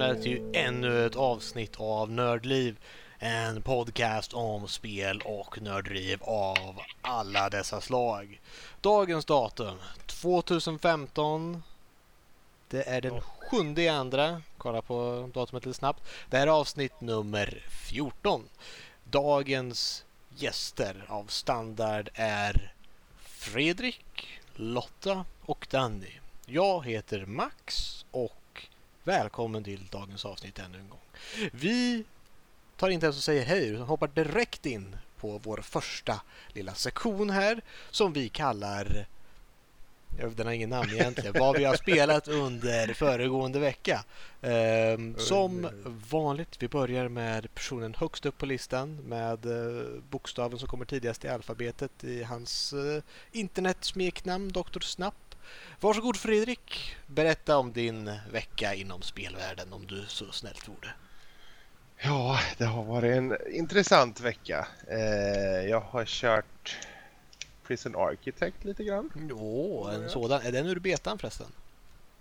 välkomna till ännu ett avsnitt av Nördliv. En podcast om spel och nördliv av alla dessa slag. Dagens datum 2015. Det är den sjunde i andra. Kolla på datumet lite snabbt. Det här är avsnitt nummer 14. Dagens gäster av standard är Fredrik, Lotta och Danny. Jag heter Max och välkommen till dagens avsnitt ännu en gång. Vi tar inte ens och säger hej utan hoppar direkt in på vår första lilla sektion här som vi kallar den har ingen namn egentligen. Vad vi har spelat under föregående vecka. Ehm, som vanligt, vi börjar med personen högst upp på listan med eh, bokstaven som kommer tidigast i alfabetet i hans eh, internetsmeknamn Dr. Snapp. Varsågod Fredrik, berätta om din vecka inom spelvärlden om du så snällt vore. Ja, det har varit en intressant vecka. Eh, jag har kört Prison Architect lite grann. Åh, en sådan. Är den ur betan förresten?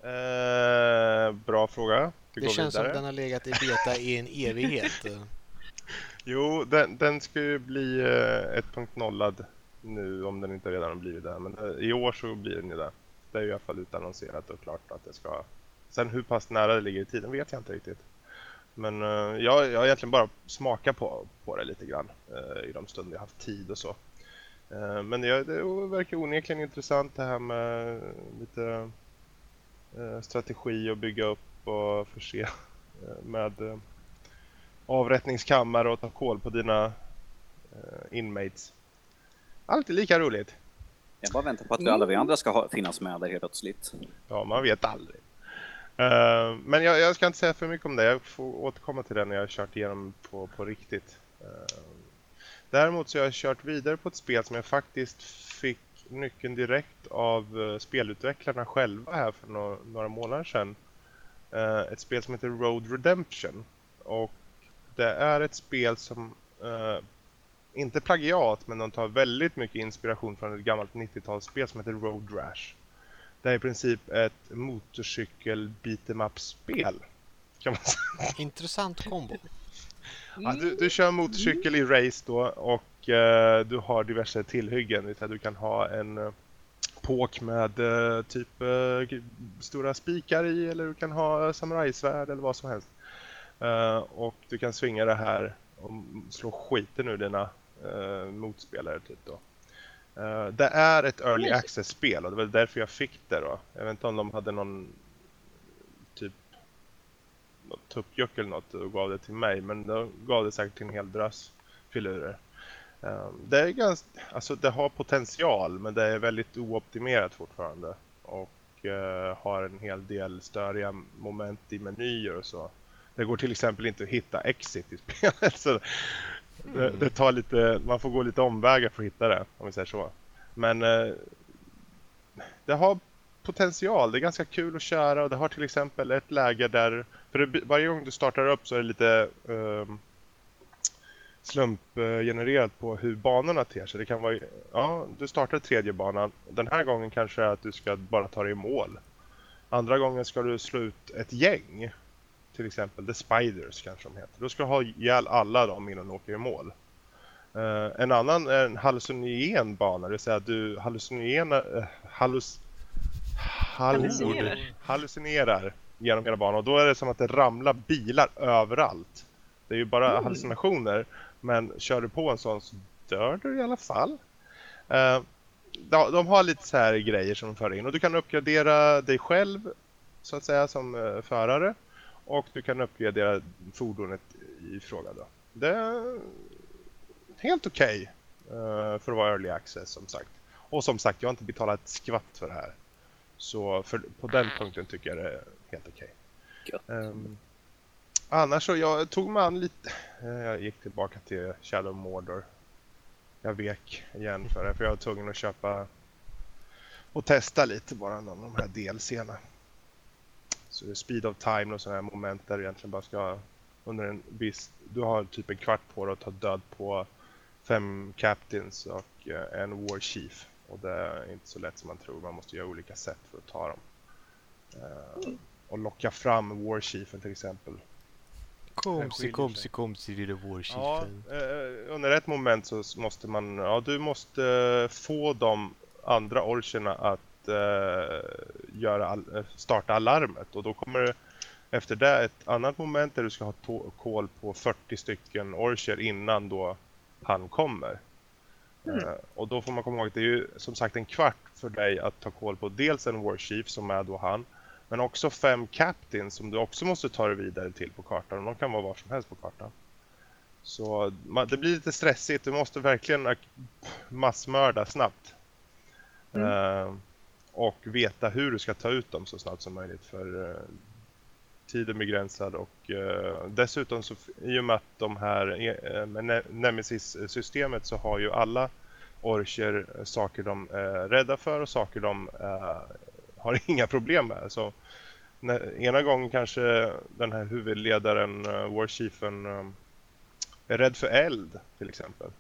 Eh, bra fråga. Vi det känns vidare. som den har legat i beta i en evighet. jo, den, den ska ju bli eh, 1.0 nu om den inte redan har blivit det. Men eh, i år så blir den ju det. Det är i alla fall utannonserat och klart att det ska... Sen hur pass nära det ligger i tiden vet jag inte riktigt. Men uh, jag, jag har egentligen bara smakat på, på det lite grann uh, i de stunder jag haft tid och så. Uh, men det, det verkar onekligen intressant det här med lite strategi och bygga upp och förse med avrättningskammare och ta koll på dina inmates. Alltid lika roligt. Jag bara väntar på att vi alla vi andra ska ha, finnas med där helt plötsligt. Ja, man vet aldrig. Uh, men jag, jag, ska inte säga för mycket om det. Jag får återkomma till det när jag har kört igenom på, på riktigt. Uh, däremot så har jag kört vidare på ett spel som jag faktiskt fick nyckeln direkt av uh, spelutvecklarna själva här för no några månader sedan. ett spel som heter Road Redemption. Och det är ett spel som inte plagiat, men de tar väldigt mycket inspiration från ett gammalt 90-talsspel som heter Road Rash. Det är i princip ett motorcykel beat'em up-spel. Kan man säga. Intressant kombo. Ja, du, du kör motorcykel i race då och uh, du har diverse tillhyggen. Du kan ha en uh, påk med uh, typ uh, stora spikar i eller du kan ha samurajsvärd eller vad som helst. och du kan svinga det här och slå skiten ur dina uh, motspelare typ då. Uh, det är ett early access-spel och det var därför jag fick det då. Jag vet inte om de hade någon typ något tuppjuck eller något och gav det till mig men de gav det säkert till en hel drös filurer. Um, det är ganska, alltså det har potential men det är väldigt ooptimerat fortfarande och uh, har en hel del störiga moment i menyer och så. Det går till exempel inte att hitta exit i spelet. Så det, det, tar lite, man får gå lite omvägar för att hitta det, om vi säger så. Men eh, det har potential. Det är ganska kul att köra och det har till exempel ett läge där, för det, varje gång du startar upp så är det lite eh, slumpgenererat på hur banorna ter sig. Det kan vara, ja, du startar tredje banan. Den här gången kanske är att du ska bara ta dig i mål. Andra gången ska du slå ut ett gäng till exempel The Spiders kanske de heter. Då ska ha ihjäl alla dem innan du åker i mål. Uh, en annan är en hallucinogen bana, det vill säga du hallucinerar, uh, hallus, hallucinerar. hallucinerar genom hela banan och då är det som att det ramlar bilar överallt. Det är ju bara mm. hallucinationer men kör du på en sån så dör du i alla fall. Uh, de, de har lite så här grejer som de för in och du kan uppgradera dig själv så att säga som förare och du kan uppgradera fordonet i fråga då. Det är helt okej okay, uh, för att vara early access som sagt. Och som sagt, jag har inte betalat ett skvatt för det här. Så för, på den punkten tycker jag det är helt okej. Okay. Um, ehm, annars så, jag tog mig an lite... Uh, jag gick tillbaka till Shadow Mordor. Jag vek igen för det, för jag var tvungen att köpa och testa lite bara av de här DLCerna. Är speed of time och sådana här moment där du egentligen bara ska under en viss... Du har typ en kvart på dig att ta död på fem captains och eh, en war chief. Och det är inte så lätt som man tror. Man måste göra olika sätt för att ta dem. Uh, och locka fram Warchiefen till exempel. Komsi, komsi, komsi, lille Ja, Warchiefen. eh, under ett moment så måste man, ja du måste eh, få de andra orcherna att eh, göra all, eh, starta alarmet och då kommer det efter det ett annat moment där du ska ha koll på 40 stycken orcher innan då han kommer. Eh, och då får man komma ihåg att det är ju som sagt en kvart för dig att ta koll på dels en warchief som är då han men också fem captains som du också måste ta dig vidare till på kartan. och De kan vara var som helst på kartan. Så ma- det blir lite stressigt. Du måste verkligen massmörda snabbt. Eh, och veta hur du ska ta ut dem så snabbt som möjligt för eh, tiden är begränsad och eh, dessutom så i och med att de här eh, med Ne- Nemesis-systemet så har ju alla orcher eh, saker de är rädda för och saker de eh, har inga problem med. Så när, ena gången kanske den här huvudledaren, Warchiefen, är rädd för eld till exempel.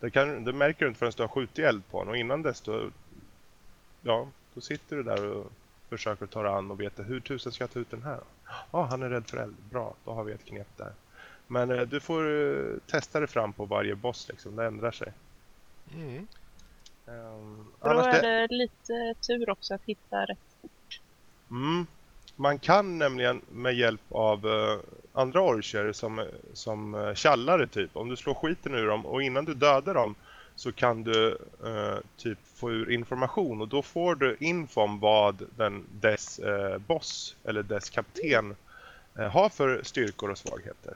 Det, kan, det märker du inte förrän du har skjutit eld på honom och innan dess då, ja, då sitter du där och försöker ta dig an och veta hur tusen ska jag ta ut den här? Ja, ah, han är rädd för eld. Bra, då har vi ett knep där. Men eh, du får eh, testa det fram på varje boss liksom, det ändrar sig. Mm. Um, Då är det lite tur också att hitta rätt. Mm. Man kan nämligen med hjälp av eh, andra orcher som, som uh, typ, om du slår skiten ur dem och innan du dödar dem så kan du eh, typ få ur information och då får du info om vad den, dess eh, boss eller dess kapten eh, har för styrkor och svagheter.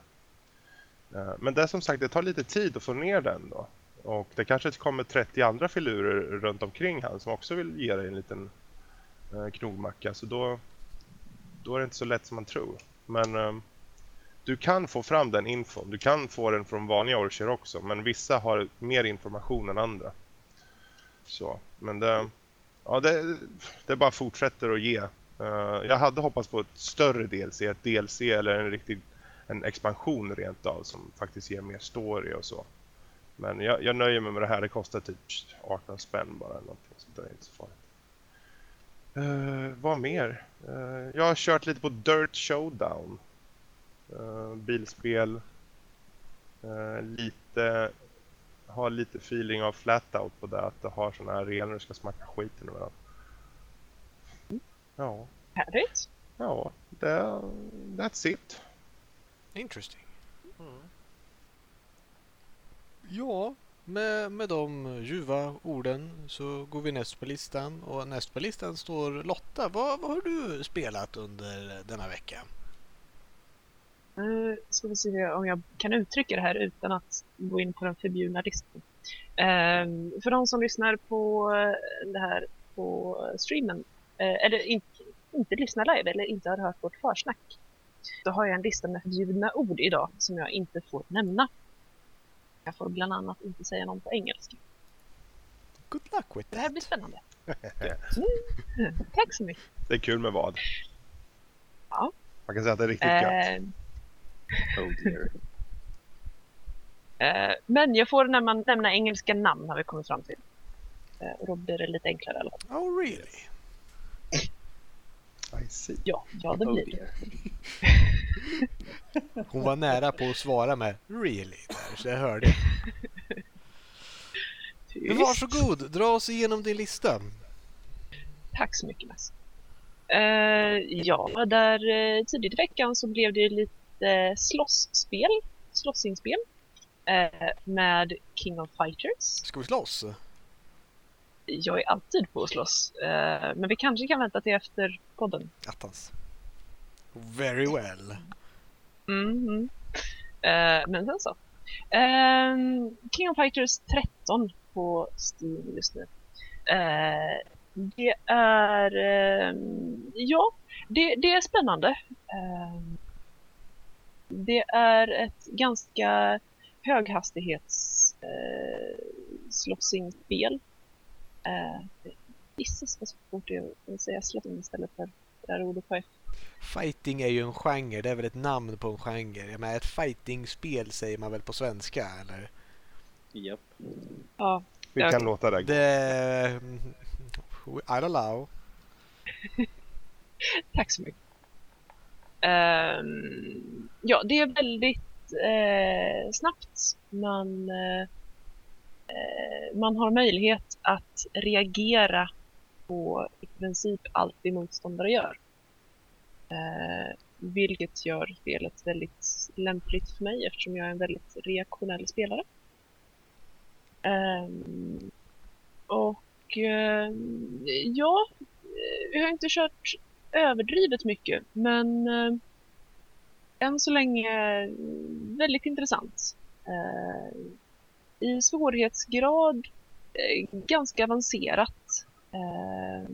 Eh, men det som sagt, det tar lite tid att få ner den då. Och det kanske kommer 30 andra filurer runt omkring han som också vill ge dig en liten eh, knogmacka. Så då, då är det inte så lätt som man tror. Men ehm, du kan få fram den infon. Du kan få den från vanliga orcher också. Men vissa har mer information än andra. Så, men det, ja, det, det bara fortsätter att ge. Uh, jag hade hoppats på ett större DLC, ett DLC eller en riktig en expansion rent av som faktiskt ger mer story och så. Men jag, jag nöjer mig med det här. Det kostar typ 18 spänn bara. Eller någonting, så det är inte så farligt. Uh, vad mer? Uh, jag har kört lite på Dirt Showdown. Eh, bilspel. Eh, lite har lite feeling av Flatout på det. Att det har såna här arenor du ska smacka skiten ur varandra. Ja, Härligt. ja, det, that's it. Interesting. Ja, med, med de ljuva orden så går vi näst på listan och näst på listan står Lotta. Vad, vad har du spelat under denna vecka? Nu ska vi se om jag kan uttrycka det här utan att gå in på den förbjudna listan. Ehm, för de som lyssnar på eh, det här på streamen, eh, eller inte, inte lyssnar live eller inte har hört vårt försnack, så har jag en lista med förbjudna ord idag som jag inte får nämna. Jag får bland annat inte säga någon på engelska. Good luck with Det här that. blir spännande. Mm. Tack så mycket. Det är kul med vad? Ja. Man kan säga att det är riktigt gött. Oh dear. Eh, men jag får nämna, nämna engelska namn har vi kommit fram till. Eh, och då blir det lite enklare fall. Oh really? I see. Ja, ja det Oh blir det. Hon var nära på att svara med really där, så jag hörde. Men varsågod, dra oss igenom din lista. Tack så mycket Mess. Eh, ja, där eh, tidigt i veckan så blev det lite slåssspel, slåssinspel eh, med King of Fighters. Ska vi slåss? Jag är alltid på att slåss, eh, men vi kanske kan vänta till efter podden. Attans. Very well. Mhm. Eh, men sen så. Ehm, King of Fighters 13 på Steam just nu. Eh, det är... ehm, ja, det, det är spännande. Ehm, det är ett ganska höghastighets uh, slåssingspel. Uh, gissas vad svårt det är att säga slåssing istället för det ordet på F. Fighting är ju en genre, det är väl ett namn på en genre. Jag menar, ett fightingspel säger man väl på svenska, eller? Japp. Ja, Vi kan okej. låta det gå. Det... I'll allow. Tack så mycket. Ehm, ja, det är väldigt eh, snabbt. Man, eh, eh, man har möjlighet att reagera på i princip allt det motståndare gör. Eh, vilket gör spelet väldigt lämpligt för mig eftersom jag är en väldigt reaktionell spelare. Ehm, och eh, ja, vi har inte kört överdrivet mycket men eh, än så länge väldigt intressant. Eh, I svårighetsgrad eh, ganska avancerat. Eh,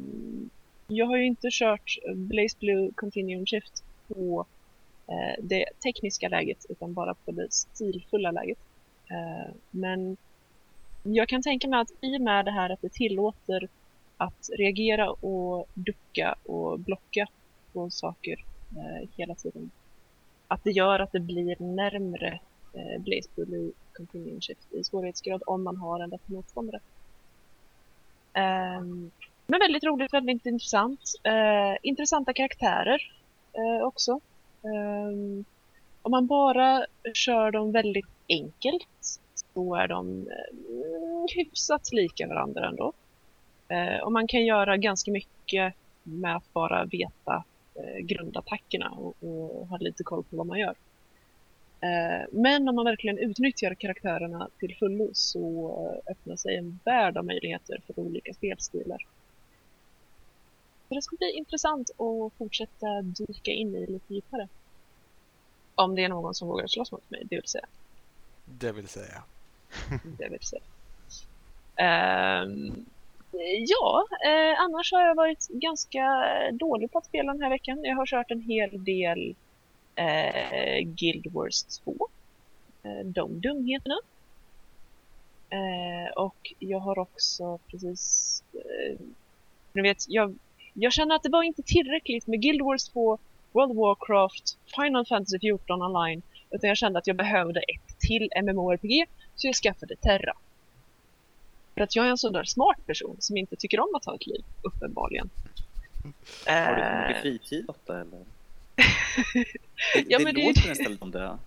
jag har ju inte kört Blaze Blue Continuum Shift på eh, det tekniska läget utan bara på det stilfulla läget. Eh, men jag kan tänka mig att i och med det här att det tillåter att reagera och ducka och blocka på saker eh, hela tiden. Att det gör att det blir närmre eh, Blaze Blue Shift i svårighetsgrad om man har en lätt motståndare. Um, men väldigt roligt, väldigt intressant. Uh, intressanta karaktärer uh, också. Um, om man bara kör dem väldigt enkelt så är de uh, hyfsat lika varandra ändå. Uh, och man kan göra ganska mycket med att bara veta uh, grundattackerna och, och ha lite koll på vad man gör. Men om man verkligen utnyttjar karaktärerna till fullo så öppnar sig en värld av möjligheter för olika spelstilar. Så det ska bli intressant att fortsätta dyka in i lite djupare. Om det är någon som vågar slåss mot mig, det vill säga. Det vill säga. det vill säga. Um, ja, eh, annars har jag varit ganska dålig på att spela den här veckan. Jag har kört en hel del eh, Guild Wars 2. Eh, de dumheterna. Eh, och jag har också precis... Eh, ni vet, jag, jag känner att det var inte tillräckligt med Guild Wars 2, World of Warcraft, Final Fantasy 14 online. Utan jag kände att jag behövde ett till MMORPG, så jag skaffade Terra. För att jag är en sån där smart person som inte tycker om att ha ett liv, uppenbarligen. Har du mycket fritid Lotta eller? Det, ja, det men det, låter nästan som det.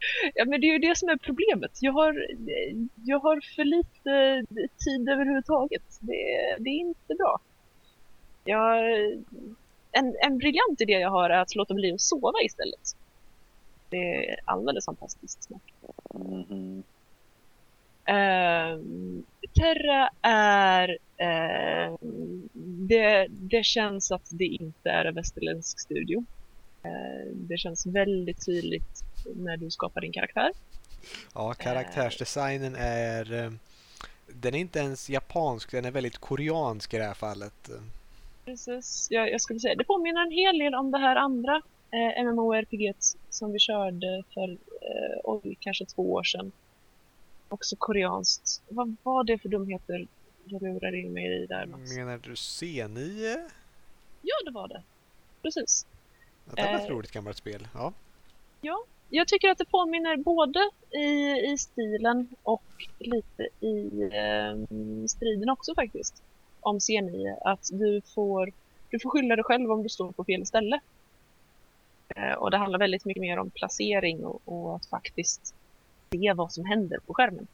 Ja, men det är ju det som är problemet. Jag har, jag har för lite tid överhuvudtaget. Det, det är inte bra. Jag, en, en briljant idé jag har är att låta bli att sova istället. Det är alldeles fantastiskt. Mm -hmm. Uh, Terra är... Uh, det, det känns att det inte är en västerländsk studio. Uh, det känns väldigt tydligt när du skapar din karaktär. Ja, karaktärsdesignen är... Eh, den är inte ens japansk, den är väldigt koreansk i det här fallet. Precis, jag, jag skulle säga det påminner en hel del om det här andra eh, MMORPG som vi körde för eh, oj, kanske två år sedan. Också koreanskt. Vad var det för dumheter jag lurade in mig i där Mats? Menar du C9? Ja, det var det. Precis. Ja, det var ett eh, roligt gammalt spel. Ja. Ja, jag tycker att det påminner både i, i stilen och lite i eh, striden också faktiskt. Om C9. Att du får, du får skylla dig själv om du står på fel ställe. Eh, och det handlar väldigt mycket mer om placering och, och att faktiskt se vad som händer på skärmen.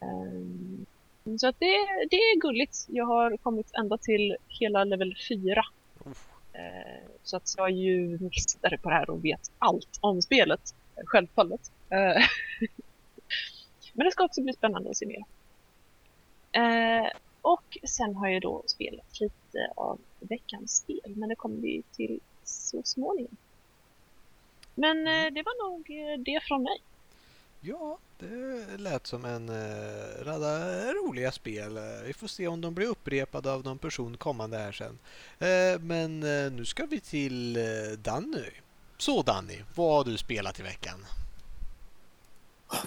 Eh, så att det, det är gulligt. Jag har kommit ända till hela level 4. Eh, så att jag är ju mästare på det här och vet allt om spelet, självfallet. Eh, men det ska också bli spännande att se mer. Och sen har jag då spelat lite av veckans spel, men det kommer vi till så småningom. Men mm. det var nog det från mig. Ja, det lät som en eh, radda roliga spel. Vi får se om de blir upprepade av någon person kommande här sen. Eh, men eh, nu ska vi till eh, Danny. Så Danny, vad har du spelat i veckan?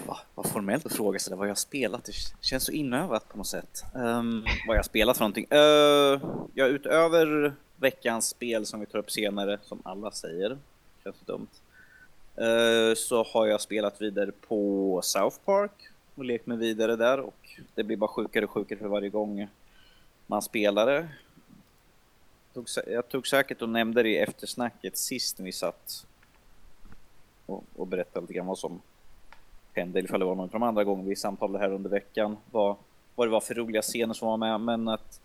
Vad, vad formellt att fråga sig vad jag har spelat. Det känns så inövat på något sätt. Um, vad jag har spelat för någonting. Uh, ja, utöver veckans spel som vi tar upp senare, som alla säger. Känns så dumt. Eh, så har jag spelat vidare på South Park och lekt mig vidare där och det blir bara sjukare och sjukare för varje gång man spelar det. jag tog säkert och nämnde det i eftersnacket sist när vi satt och, och berättade lite grann vad som hände, ifall det var någon av de andra gångerna vi samtalade här under veckan, vad, vad det var för roliga scener som var med, men att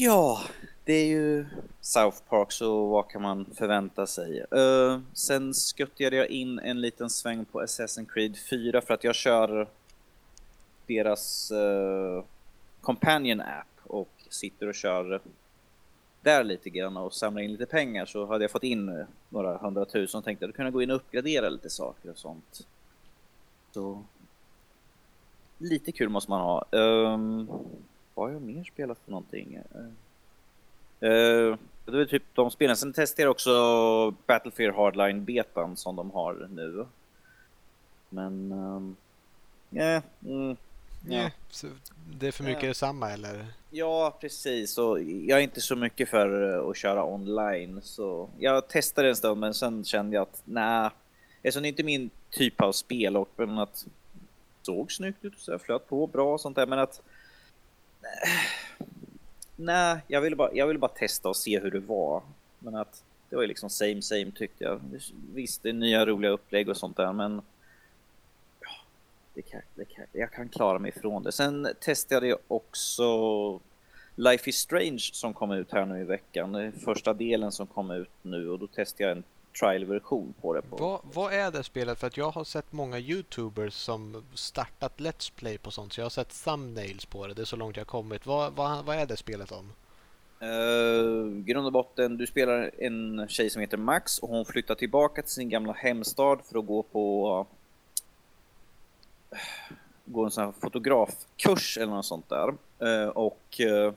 Ja, det är ju South Park, så vad kan man förvänta sig? Uh, sen skuttade jag in en liten sväng på Assassin's Creed 4 för att jag kör deras uh, Companion app och sitter och kör där lite grann och samlar in lite pengar så hade jag fått in eh, några hundratusen och tänkte att jag kunde gå in och uppgradera lite saker och sånt. Så lite kul måste man ha. Um, vad har jag mer spelat för någonting? Uh, det är typ de spelen. Sen testar jag också Battlefield Hardline betan som de har nu. Men... Um, yeah, mm, Ja. ja. så det är för mycket Ja. detsamma eller? Ja, precis. Och jag är inte så mycket för eh, att köra online. Så jag testade en stund, men sen kände jag att nej, eftersom det inte är min typ av spel och men att såg snyggt ut, så jag flöt på bra och sånt där, men att nej, jag ville bara, jag ville bara testa och se hur det var. Men att det var ju liksom same same tyckte jag. Visst, det är nya roliga upplägg och sånt där, men ja, det kan, det kan, jag kan klara mig ifrån det. Sen testade jag också Life is Strange som kom ut här nu i veckan. Det är första delen som kom ut nu och då testade jag en trial-version på det. På. Vad, vad är det spelet? För att jag har sett många Youtubers som startat Let's Play på sånt. Så jag har sett thumbnails på det. Det är så långt jag kommit. Vad, vad, vad är det spelet om? Uh, grund och botten, du spelar en tjej som heter Max och hon flyttar tillbaka till sin gamla hemstad för att gå på gå en sån här fotografkurs eller något sånt där. Uh, och uh,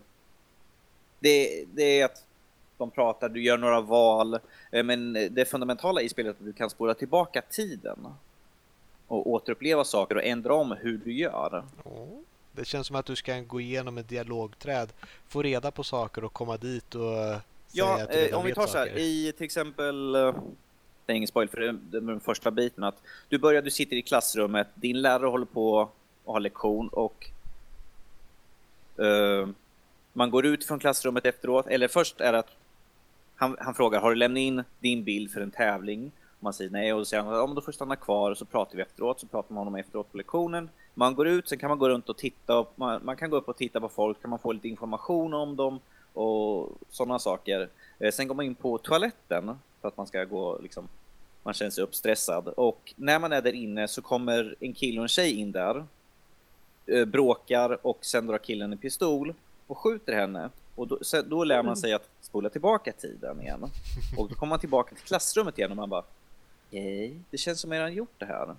det, det är att de pratar, du gör några val, uh, men det fundamentala i spelet är att du kan spåra tillbaka tiden och återuppleva saker och ändra om hur du gör. Det känns som att du ska gå igenom ett dialogträd, få reda på saker och komma dit och eh, Ja, säga att du eh, om vi tar så här, saker. i till exempel, eh, det är ingen spoil för är den första biten, att du börjar, du sitter i klassrummet, din lärare håller på att ha lektion och eh, man går ut från klassrummet efteråt, eller först är det att han, han frågar, har du lämnat in din bild för en tävling? Man säger nej och då säger han, ja men då får du stanna kvar och så pratar vi efteråt, så pratar man med honom efteråt på lektionen. Man går ut, sen kan man gå runt och titta, och man, man kan gå upp och titta på folk, kan man få lite information om dem och sådana saker. Eh, Sen går man in på toaletten för att man ska gå liksom, man känner sig uppstressad. Och när man är där inne så kommer en kille och en tjej in där, eh, bråkar och sen drar killen en pistol och skjuter henne. Och då, sen, då lär man sig att spola tillbaka tiden igen. Och då kommer man tillbaka till klassrummet igen och man bara Okej, det känns som att jag redan gjort det här.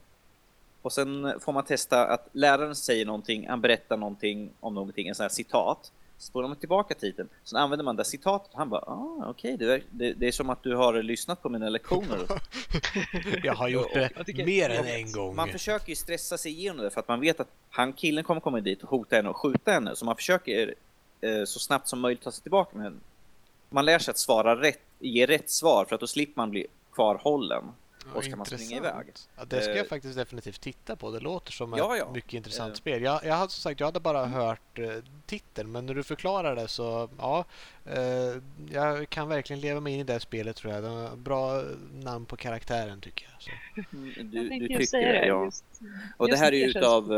Och sen får man testa att läraren säger någonting, han berättar någonting om någonting, en sån här citat. Spolar man tillbaka tiden, sen använder man det citatet och han bara ah, okej, det, är- det, det är som att du har lyssnat på mina lektioner. Jag har gjort det Jag tycker- mer än en gång. Man försöker ju stressa sig igenom det för att man vet att han killen kommer komma dit och hota henne och skjuta henne. Så man försöker eh, så snabbt som möjligt ta sig tillbaka. Men man lär sig att svara rätt, ge rätt svar för att då slipper man bli kvarhållen. Ja, och ska man springa iväg. Ja, det ska jag Eh, faktiskt definitivt titta på. Det låter som Ja, ett ja. mycket intressant Eh. spel. Jag, jag hade som sagt, jag hade bara hört eh, titeln, men när du förklarar det så ja, jag kan verkligen leva mig in i det spelet tror jag. Bra namn på karaktären tycker jag. Så. Mm, Jag Du, du tycker det, ja. Just, Och det här är ju utav,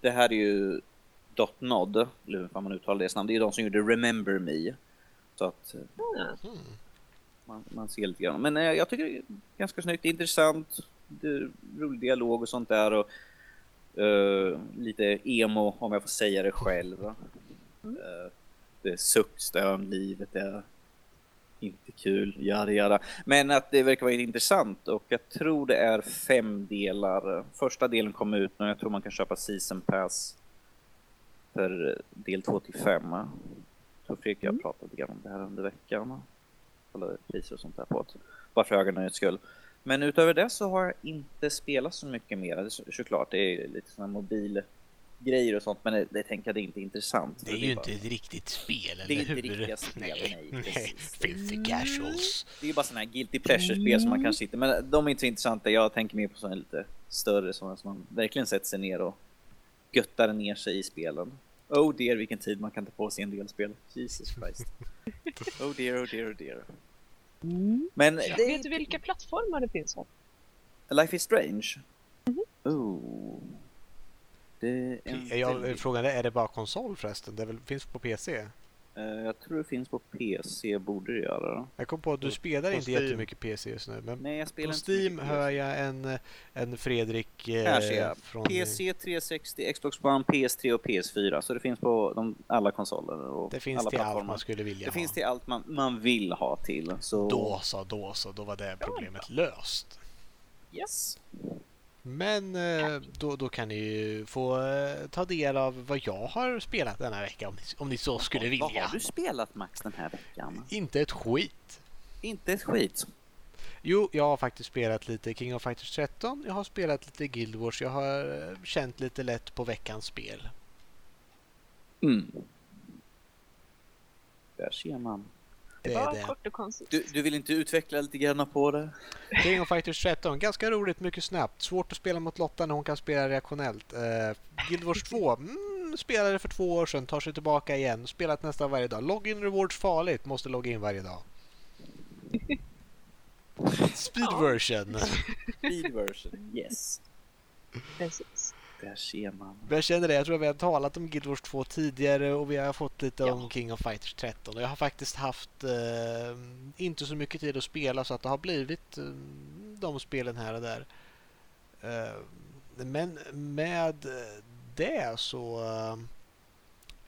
det här är ju Dotnod, eller hur fan man uttalar deras namn. Det är de som gjorde Remember Me. Så att eh, så. Mm. man, man ser lite grann. Men eh, jag tycker det är ganska snyggt, intressant, det är rolig dialog och sånt där. Och, eh, lite emo om jag får säga det själv. Mm. Eh, det är suckstön, livet är inte kul, jada jada. Men att det verkar vara intressant och jag tror det är fem delar. Första delen kom ut nu, jag tror man kan köpa season pass för eh, del 2 till 5. Fredrik och jag Mm. pratade lite grann om det här under veckan. Kollade priser och sånt där på det. Bara för höga nöjes skull. Men utöver det så har jag inte spelat så mycket mer. Det är så- såklart, det är lite sådana mobilgrejer och sånt, men det, det tänker jag det är inte intressant. Det är För ju bara- inte ett riktigt spel, Det är eller inte hur? riktiga spel, nej, nej. precis. Filthy casuals. Det är ju bara sådana här guilty pleasure-spel som man kanske inte... Men de är inte så intressanta. Jag tänker mer på sådana lite större, sådana som man verkligen sätter sig ner och göttar ner sig i spelen. Oh dear vilken tid man kan ta på sig en del spel. Jesus Christ. Oh dear, oh dear, oh dear. Men det, Vet du vilka plattformar det finns? Här? Life is Strange? Oh. Det är en Jag väldigt- frågan är, är det bara konsol förresten? Det väl, finns på PC? Eh, jag tror det finns på PC, borde det göra. Jag kom på att du spelar på inte Steam. jättemycket PC just nu. Men Nej, jag spelar på Steam hör jag en, en Fredrik eh, Här ser jag. från... PC 360, Xbox One, PS3 och PS4. Så det finns på de, alla konsoler och Det finns alla till allt man skulle vilja Det ha. finns till allt man, man vill ha till. Så... Då så, då så, då var det problemet löst. Yes. Men eh, då, då kan ni ju få eh, ta del av vad jag har spelat denna vecka om ni, om ni så skulle Vad vilja. har du spelat Max den här veckan? Inte ett skit. Inte ett skit. Jo, jag har faktiskt spelat lite King of Fighters 13. Jag har spelat lite Guild Wars. Jag har eh, känt lite lätt på veckans spel. Mm. Där ser man. Det Det var är det. kort och koncist. Du, du vill inte utveckla lite grann på det? King of Fighters 13, ganska roligt, mycket snabbt. Svårt att spela mot Lotta när hon kan spela reaktionellt. Uh, Guild Wars 2, mm, spelade för två år sedan, tar sig tillbaka igen. Spelat nästan varje dag. Login rewards farligt, måste logga in varje dag. Speed version. Speed version, yes. Precis. Där ser man. Jag känner det, jag tror att vi har talat om Guild Wars 2 tidigare och vi har fått lite Ja. om King of Fighters 13. Och jag har faktiskt haft eh, inte så mycket tid att spela så att det har blivit eh, de spelen här och där. Eh, men med det så... Eh,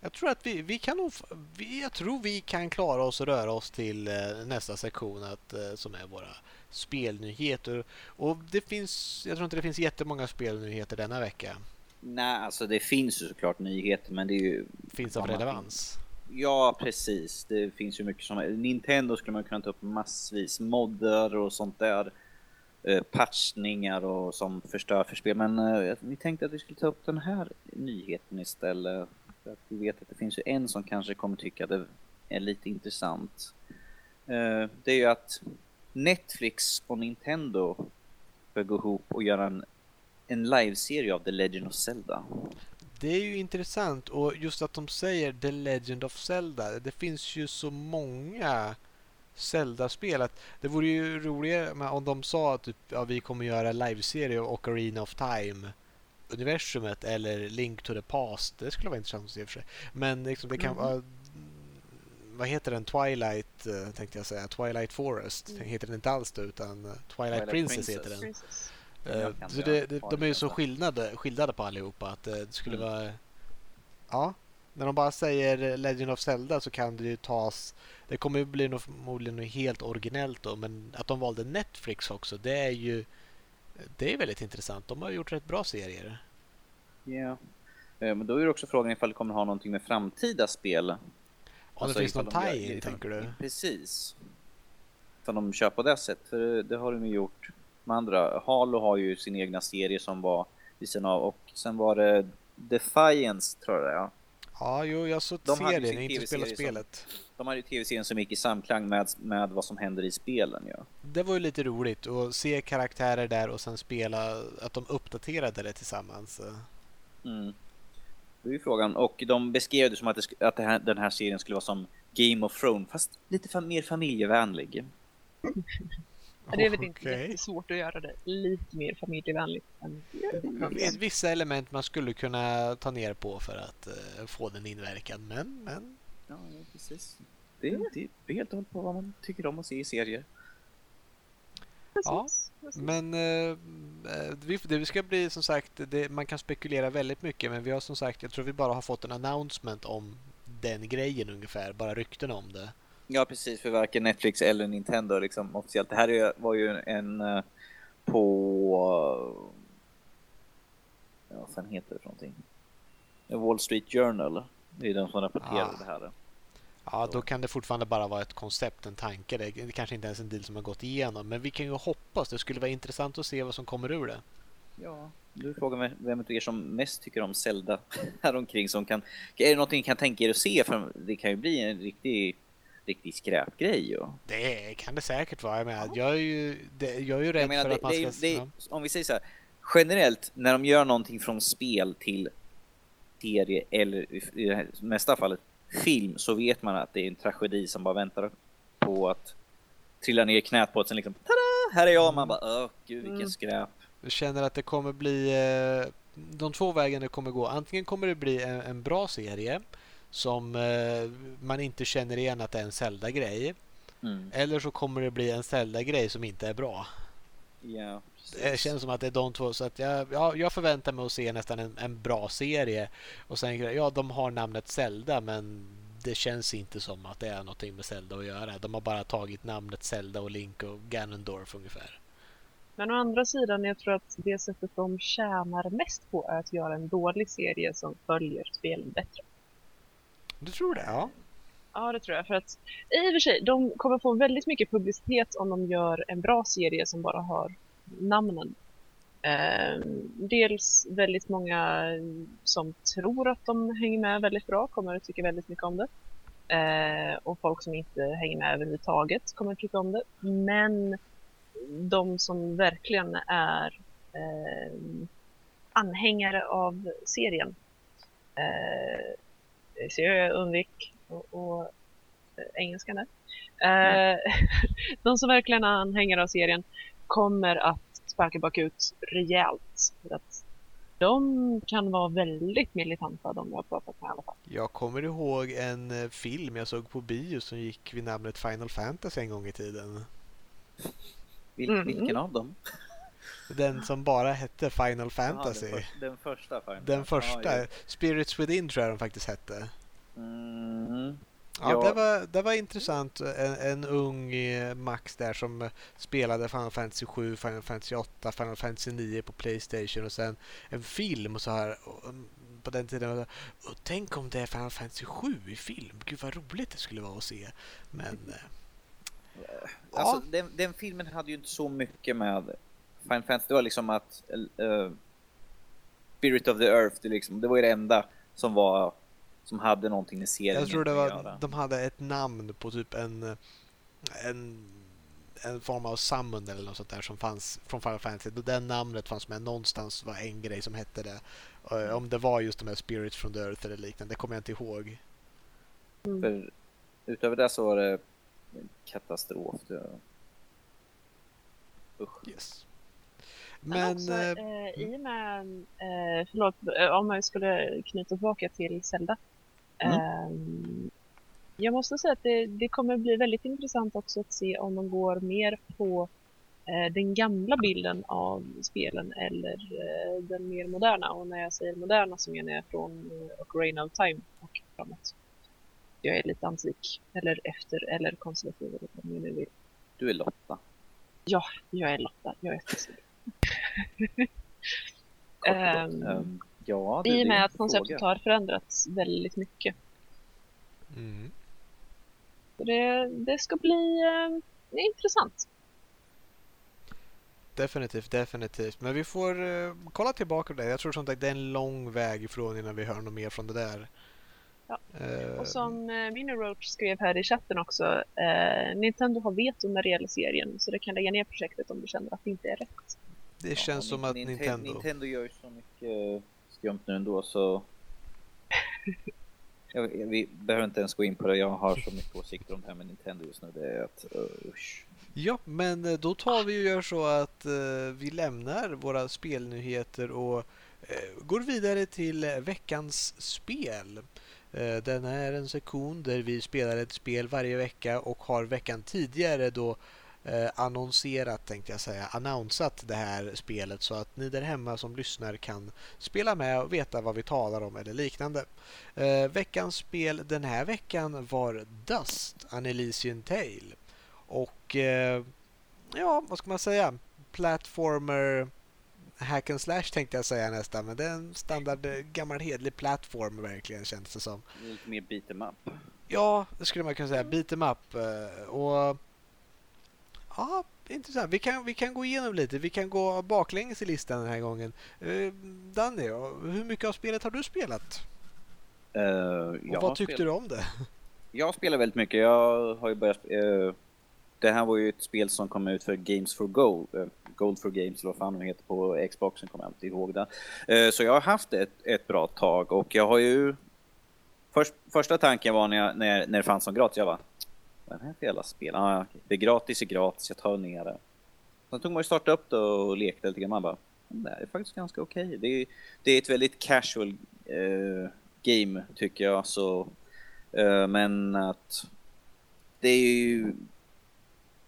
jag tror att vi, vi kan nog, vi, jag tror vi kan klara oss och röra oss till eh, nästa sektion att, eh, som är våra spelnyheter. Och det finns, jag tror inte det finns jättemånga spelnyheter denna vecka. Nej, alltså det finns ju såklart nyheter, men det är ju... Finns av relevans. Ja, precis. Det finns ju mycket som... Nintendo skulle man kunna ta upp massvis. Modder och sånt där. Eh, patchningar och som förstör för spel. Men eh, vi tänkte att vi skulle ta upp den här nyheten istället. För att vi vet att det finns ju en som kanske kommer tycka att det är lite intressant. Eh, det är ju att Netflix och Nintendo bör gå ihop och göra en, en liveserie av The Legend of Zelda. Det är ju intressant och just att de säger The Legend of Zelda. Det finns ju så många Zelda-spel att det vore ju roligare om de sa att typ, ja, vi kommer göra liveserie och Ocarina of Time universumet eller Link to the Past. Det skulle vara intressant att se för sig. Men liksom, det kan Mhm. vara vad heter den? Twilight eh, tänkte jag säga. Twilight Forest. Mm. Heter den inte alls det utan eh, Twilight, Twilight Princess, Princess. heter den. Eh, kan Så inte det, det, de är ju så detta. skillnade, skillade på allihopa att det skulle Mm. vara... Ja, när de bara säger Legend of Zelda så kan det ju tas... Det kommer ju bli nog förmodligen något helt originellt då men att de valde Netflix också det är ju... Det är väldigt intressant. De har gjort rätt bra serier. Ja. Eh, Men då är det också frågan ifall det kommer ha någonting med framtida spel. Om Alltså, det finns någon de tie-in tänker du? Precis. Ifall de kör på det sättet. För det har de ju gjort med andra. Halo har ju sin egna serie som var vid sidan av. Och sen var det Defiance tror jag det. Ja, jo, jag har sett De ju serien, inte spelat som- spelet. De hade ju tv-serien som gick i samklang med, med vad som händer i spelen. Ja. Det var ju lite roligt att se karaktärer där och sen spela, att de uppdaterade det tillsammans. Mm. Det är ju frågan. Och de beskrev det som att, det, att det här, den här serien skulle vara som Game of Thrones. Fast lite fa- mer familjevänlig. Ja, Det är väl inte Okej. jättesvårt att göra det lite mer familjevänligt. än- Det finns vissa element man skulle kunna ta ner på för att eh, få den inverkan. Men, men Ja, ja, precis. Det, det är helt och hållet på vad man tycker om att se i serier. Ja, Precis. Precis. Men eh, eh, vi, det ska bli som sagt, det, man kan spekulera väldigt mycket men vi har som sagt, jag tror vi bara har fått en announcement om den grejen ungefär, bara rykten om det. Ja, precis. För varken Netflix eller Nintendo liksom officiellt. Det här är, var ju en eh, på... Ja, vad fan heter det för någonting? Wall Street Journal. Det är den som rapporterar Ah. det här. Ja, då kan det fortfarande bara vara ett koncept, en tanke. Det är kanske inte ens en deal som har gått igenom, men vi kan ju hoppas. Det skulle vara intressant att se vad som kommer ur det. Ja, du frågar mig vem av er som mest tycker om Zelda häromkring som kan... Är det någonting ni kan tänka er att se? För det kan ju bli en riktig, riktig skräpgrej ju. Det kan det säkert vara. Jag, menar, jag, är, ju, det, jag är ju rädd Jag menar, för det, att man ska... det, ja. om vi säger så här, generellt när de gör någonting från spel till serie eller i det mesta fallet film så vet man att det är en tragedi som bara väntar på att trilla ner i knät på ett sen liksom tada, här är jag. Man bara åh gud vilken mm. skräp. Jag känner att det kommer bli eh, de två vägarna det kommer gå. Antingen kommer det bli en, en bra serie som eh, man inte känner igen att det är en Zelda-grej. Mm. Eller så kommer det bli en Zelda-grej som inte är bra. Ja, det känns som att det är de två. Så att jag, ja, jag förväntar mig att se nästan en, en bra serie. Och sen, ja, de har namnet Zelda men det känns inte som att det är någonting med Zelda att göra. De har bara tagit namnet Zelda och Link och Ganondorf ungefär. Men å andra sidan, jag tror att det sättet de tjänar mest på är att göra en dålig serie som följer spelen bättre. Du tror det? Ja. Ja, det tror jag. För att i och för sig, de kommer få väldigt mycket publicitet om de gör en bra serie som bara har namnen. Eh, dels väldigt många som tror att de hänger med väldigt bra kommer att tycka väldigt mycket om det. Eh, och folk som inte hänger med överhuvudtaget kommer att tycka om det. Men de som verkligen är eh, anhängare av serien eh, så jag undvik och, och eh, engelskan där. Eh, de som verkligen är anhängare av serien kommer att sparka bakut rejält. För att de kan vara väldigt militanta de jag har pratat med i alla fall. Jag kommer ihåg en eh, film jag såg på bio som gick vid namnet Final Fantasy en gång i tiden. Vil mm. Vilken av dem? Den som bara hette Final Fantasy. Ja, den, för, den, första Final Den första. Ja, Spirits Within tror jag den faktiskt hette. Mm. Ja, ja. Det, var, det var intressant. En, en ung eh, Max där som spelade Final Fantasy 7, Final Fantasy 8, Final Fantasy 9 på Playstation och sen en film och så här på den tiden. Och tänk om det är Final Fantasy 7 i film. Gud vad roligt det skulle vara att se. Men... Eh, alltså, ja. den, den, filmen hade ju inte så mycket med Final Fantasy. Det var liksom att uh, Spirit of the Earth, det, liksom, det var ju det enda som var som hade någonting med serien Jag tror det var, de hade ett namn på typ en, en, en form av summon eller något sånt där som fanns från Final Fantasy. Den namnet fanns med någonstans var en grej som hette det. Mm. Om det var just de här Spirits from the Earth eller liknande, det kommer jag inte ihåg. Mm. För utöver det så var det katastrof. Det... Usch. Yes. Men, Men också, eh, eh, i och med, eh, förlåt, eh, om jag skulle knyta tillbaka till Zelda. Mm. Ehm, jag måste säga att det, det, kommer bli väldigt intressant också att se om de går mer på eh, den gamla bilden av spelen eller eh, den mer moderna. Och när jag säger moderna så menar jag från eh, Ocarina of Time och framåt. Jag är lite antik, eller efter, eller konservativ, eller vad man nu vill. Du är Lotta. Ja, jag är Lotta. Jag är fysik. um, Ja, I och med att konceptet fråga. har förändrats väldigt mycket. Mm. Det, det ska bli eh, intressant. Definitivt, definitivt. Men vi får uh, kolla tillbaka på det. Jag tror som sagt det är en lång väg ifrån innan vi hör något mer från det där. Ja. Uh, och som uh, Minnie Roach skrev här i chatten också. Uh, Nintendo har veto när det gäller serien. Så det kan lägga ner projektet om du känner att det inte är rätt. Det ja, känns som att Nintendo... Nintendo gör ju så mycket skumt nu ändå så... Jag, vi behöver inte ens gå in på det. Jag har så mycket åsikter om det här med Nintendo just nu. Det är att usch. Ja, men eh, då tar vi och gör så att uh, vi lämnar våra spelnyheter och uh, går vidare till veckans spel. Den är en sektion där vi spelar ett spel varje vecka och har veckan tidigare då eh, annonserat, tänkte jag säga, annonsat det här spelet så att ni där hemma som lyssnar kan spela med och veta vad vi talar om eller liknande. Eh, veckans spel den här veckan var Dust, An Elysian Tale. Och eh, ja, vad ska man säga? Platformer hack and slash tänkte jag säga nästan, men det är en standard eh, gammal hedlig plattform verkligen känns det som. Lite mer beat em up. Ja, det skulle man kunna säga. Beat em up. Eh, och Ja, intressant. Vi kan, vi kan gå igenom lite. Vi kan gå baklänges i listan den här gången. Uh, Danny, hur mycket av spelet har du spelat? Uh, Och vad tyckte du om det? Jag spelar väldigt mycket. Jag har ju börjat... Uh, det här var ju ett spel som kom ut för Games for Gold. Uh, Gold for Games eller vad fan de heter på Xboxen, kommer jag inte ihåg det. Så jag har haft ett, ett bra tag och jag har ju... Först, första tanken var när, jag, när, när det fanns som gratis, jag bara vad är det här för jävla spel? Ah, okay. Det är gratis, är gratis, jag tar ner det. Sen tog man ju starta upp det och lekte lite grann. Man bara, det här är faktiskt ganska okej. Okay. Det, är, det är ett väldigt casual eh, game tycker jag. Så, eh, men att det är ju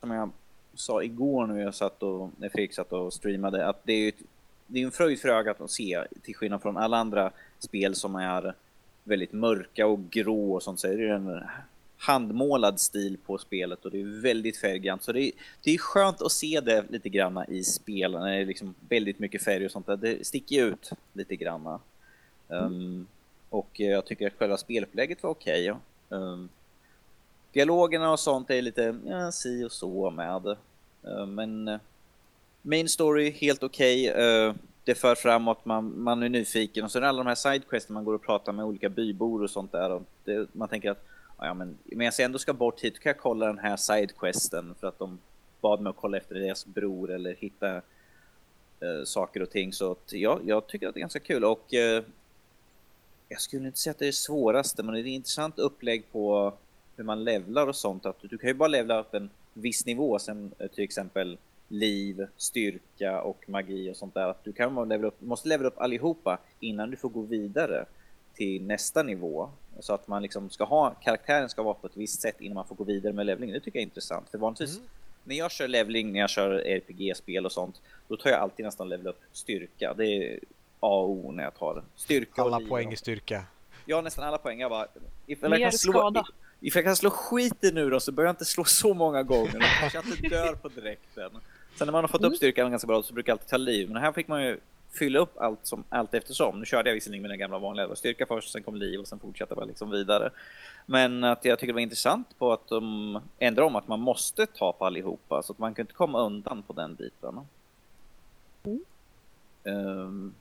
som jag sa igår när jag satt och när Fredrik satt och streamade att det är ju det är en fröjd för ögat att se till skillnad från alla andra spel som är väldigt mörka och grå och sånt så är det den handmålad stil på spelet och det är väldigt färggrant. Så det är, det är skönt att se det lite granna i spelen, när det är liksom väldigt mycket färg och sånt där. Det sticker ut lite granna. Mm. Um, och jag tycker att själva spelupplägget var okej. Okay, um, ehm, dialogerna och sånt är lite ja, si och så med. Uh, men eh, main story helt okej. Okay. Uh, det för framåt, man, man är nyfiken och så är det alla de här sidequesten man går och pratar med olika bybor och sånt där. Och det, man tänker att ja, men, medan jag ändå ska bort hit kan jag kolla den här sidequesten för att de bad mig att kolla efter deras bror eller hitta eh, saker och ting. Så att, ja, jag tycker att det är ganska kul och eh, jag skulle inte säga att det är det svåraste, men det är ett intressant upplägg på hur man levlar och sånt. Att du kan ju bara levla upp en viss nivå, sen eh, till exempel liv, styrka och magi och sånt där. Att du kan levla upp, måste levla upp allihopa innan du får gå vidare till nästa nivå. Så att man liksom ska ha, karaktären ska vara på ett visst sätt innan man får gå vidare med levlingen. Det tycker jag är intressant. För vanligtvis mm. när jag kör levling, när jag kör RPG-spel och sånt, då tar jag alltid nästan level upp styrka. Det är A och O när jag tar styrka Alla poäng i styrka. Ja, nästan alla poäng. Jag bara... Ifall jag, kan slå, ifall jag kan slå skiten nu då så börjar jag inte slå så många gånger. Då kanske jag inte dör på direkten. Sen när man har fått upp mm. styrkan ganska bra så brukar jag alltid ta liv. Men här fick man ju fylla upp allt, som, allt eftersom. Nu körde jag visserligen med den gamla vanliga styrka först, sen kom liv och sen fortsatte jag liksom vidare. Men att jag tycker det var intressant på att de ändrade om att man måste ta på allihopa, så att man kan inte komma undan på den biten. Mm. Um,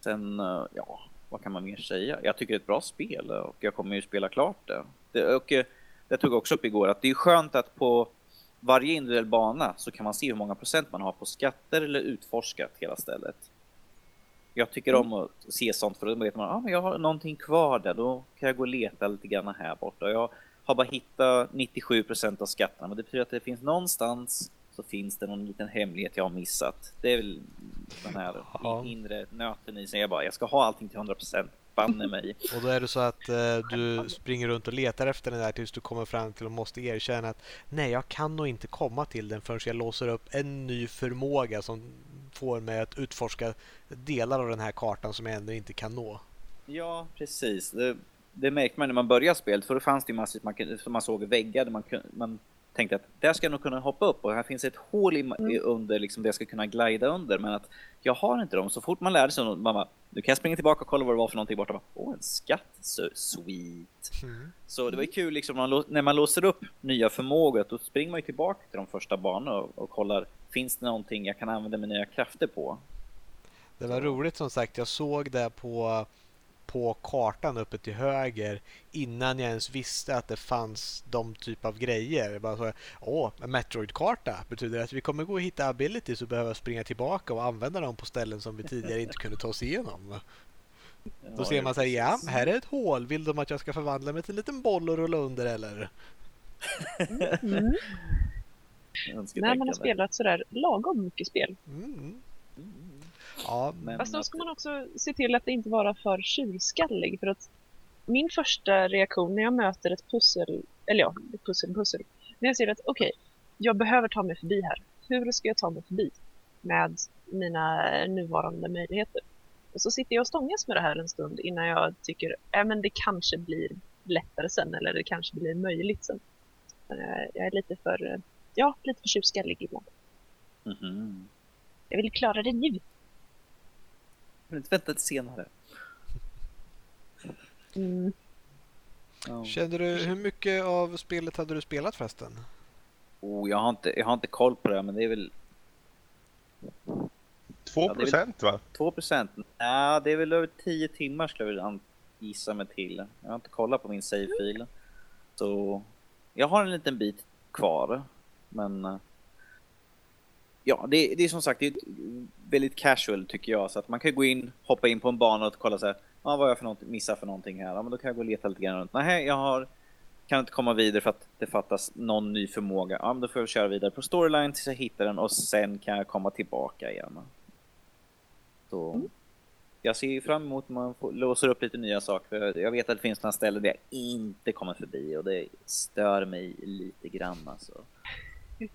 sen, uh, ja, vad kan man mer säga? Jag tycker det är ett bra spel och jag kommer ju spela klart det. det och uh, jag också upp igår att det är skönt att på varje individuell bana så kan man se hur många procent man har på skatter eller utforskat hela stället. Jag tycker om att se sånt för då vet man att ah, jag har någonting kvar där, då kan jag gå och leta lite grann här borta. Jag har bara hittat 97 procent av skatterna, men det betyder att det finns någonstans så finns det någon liten hemlighet jag har missat. Det är väl den här ja. inre nöten i sig. Jag bara, jag ska ha allting till 100 procent banne mig. Och då är det så att eh, du springer runt och letar efter den där tills du kommer fram till och måste erkänna att nej, jag kan nog inte komma till den förrän jag låser upp en ny förmåga som får mig att utforska delar av den här kartan som jag ännu inte kan nå. Ja, precis. Det, det märkte man när man började spelet, för då fanns det massor man, man såg väggar där man, man tänkte att där ska jag nog kunna hoppa upp och här finns ett hål i, mm. under liksom där jag ska kunna glida under men att jag har inte dem. Så fort man lärde sig man bara, nu kan jag springa tillbaka och kolla vad det var för någonting borta. Åh, en skatt, så sweet. Mm. Så det var ju kul liksom man, när man låser upp nya förmågor, då springer man ju tillbaka till de första banorna och, och kollar, finns det någonting jag kan använda mina krafter på? Det var roligt som sagt, jag såg det på på kartan uppe till höger innan jag ens visste att det fanns de typ av grejer. Bara så, Åh, en Metroid-karta betyder att vi kommer gå och hitta abilities och behöva springa tillbaka och använda dem på ställen som vi tidigare inte kunde ta oss igenom. Då ser man sig, ja, här är ett hål. Vill de att jag ska förvandla mig till en liten boll och rulla under eller? Mm. När man har spelat sådär lagom mycket spel. Mm. Ja, men Fast då ska man också se till att det inte vara för tjurskallig. För att min första reaktion när jag möter ett pussel, eller ja, ett pussel, pussel. När jag ser att okej, okay, jag behöver ta mig förbi här. Hur ska jag ta mig förbi med mina nuvarande möjligheter? Och så sitter jag och stångas med det här en stund innan jag tycker att äh, det kanske blir lättare sen eller det kanske blir möjligt sen. Eh, jag är lite för, ja, lite för tjurskallig ibland. Mm -hmm. Jag vill klara det nu. Jag vill inte vänta till senare. Mm. Kände du, hur mycket av spelet hade du spelat förresten? Oh, jag, har inte, jag har inte koll på det, men det är väl... 2 procent ja, va? 2 procent? Ja, det är väl över 10 timmar skulle jag vilja gissa mig till. Jag har inte kollat på min save-fil. Så jag har en liten bit kvar, men ja, det, det är som sagt det är väldigt casual tycker jag. Så att man kan gå in, hoppa in på en bana och kolla så här. Ja, vad har jag för något, missar för någonting här? Ja, men då kan jag gå och leta lite grann runt. Nej, jag har kan inte komma vidare för att det fattas någon ny förmåga. Ja, men då får jag köra vidare på storyline tills jag hittar den och sen kan jag komma tillbaka igen. Så mm. jag ser fram emot att man får, låser upp lite nya saker. Jag vet att det finns några ställen där jag inte kommer förbi och det stör mig lite grann alltså.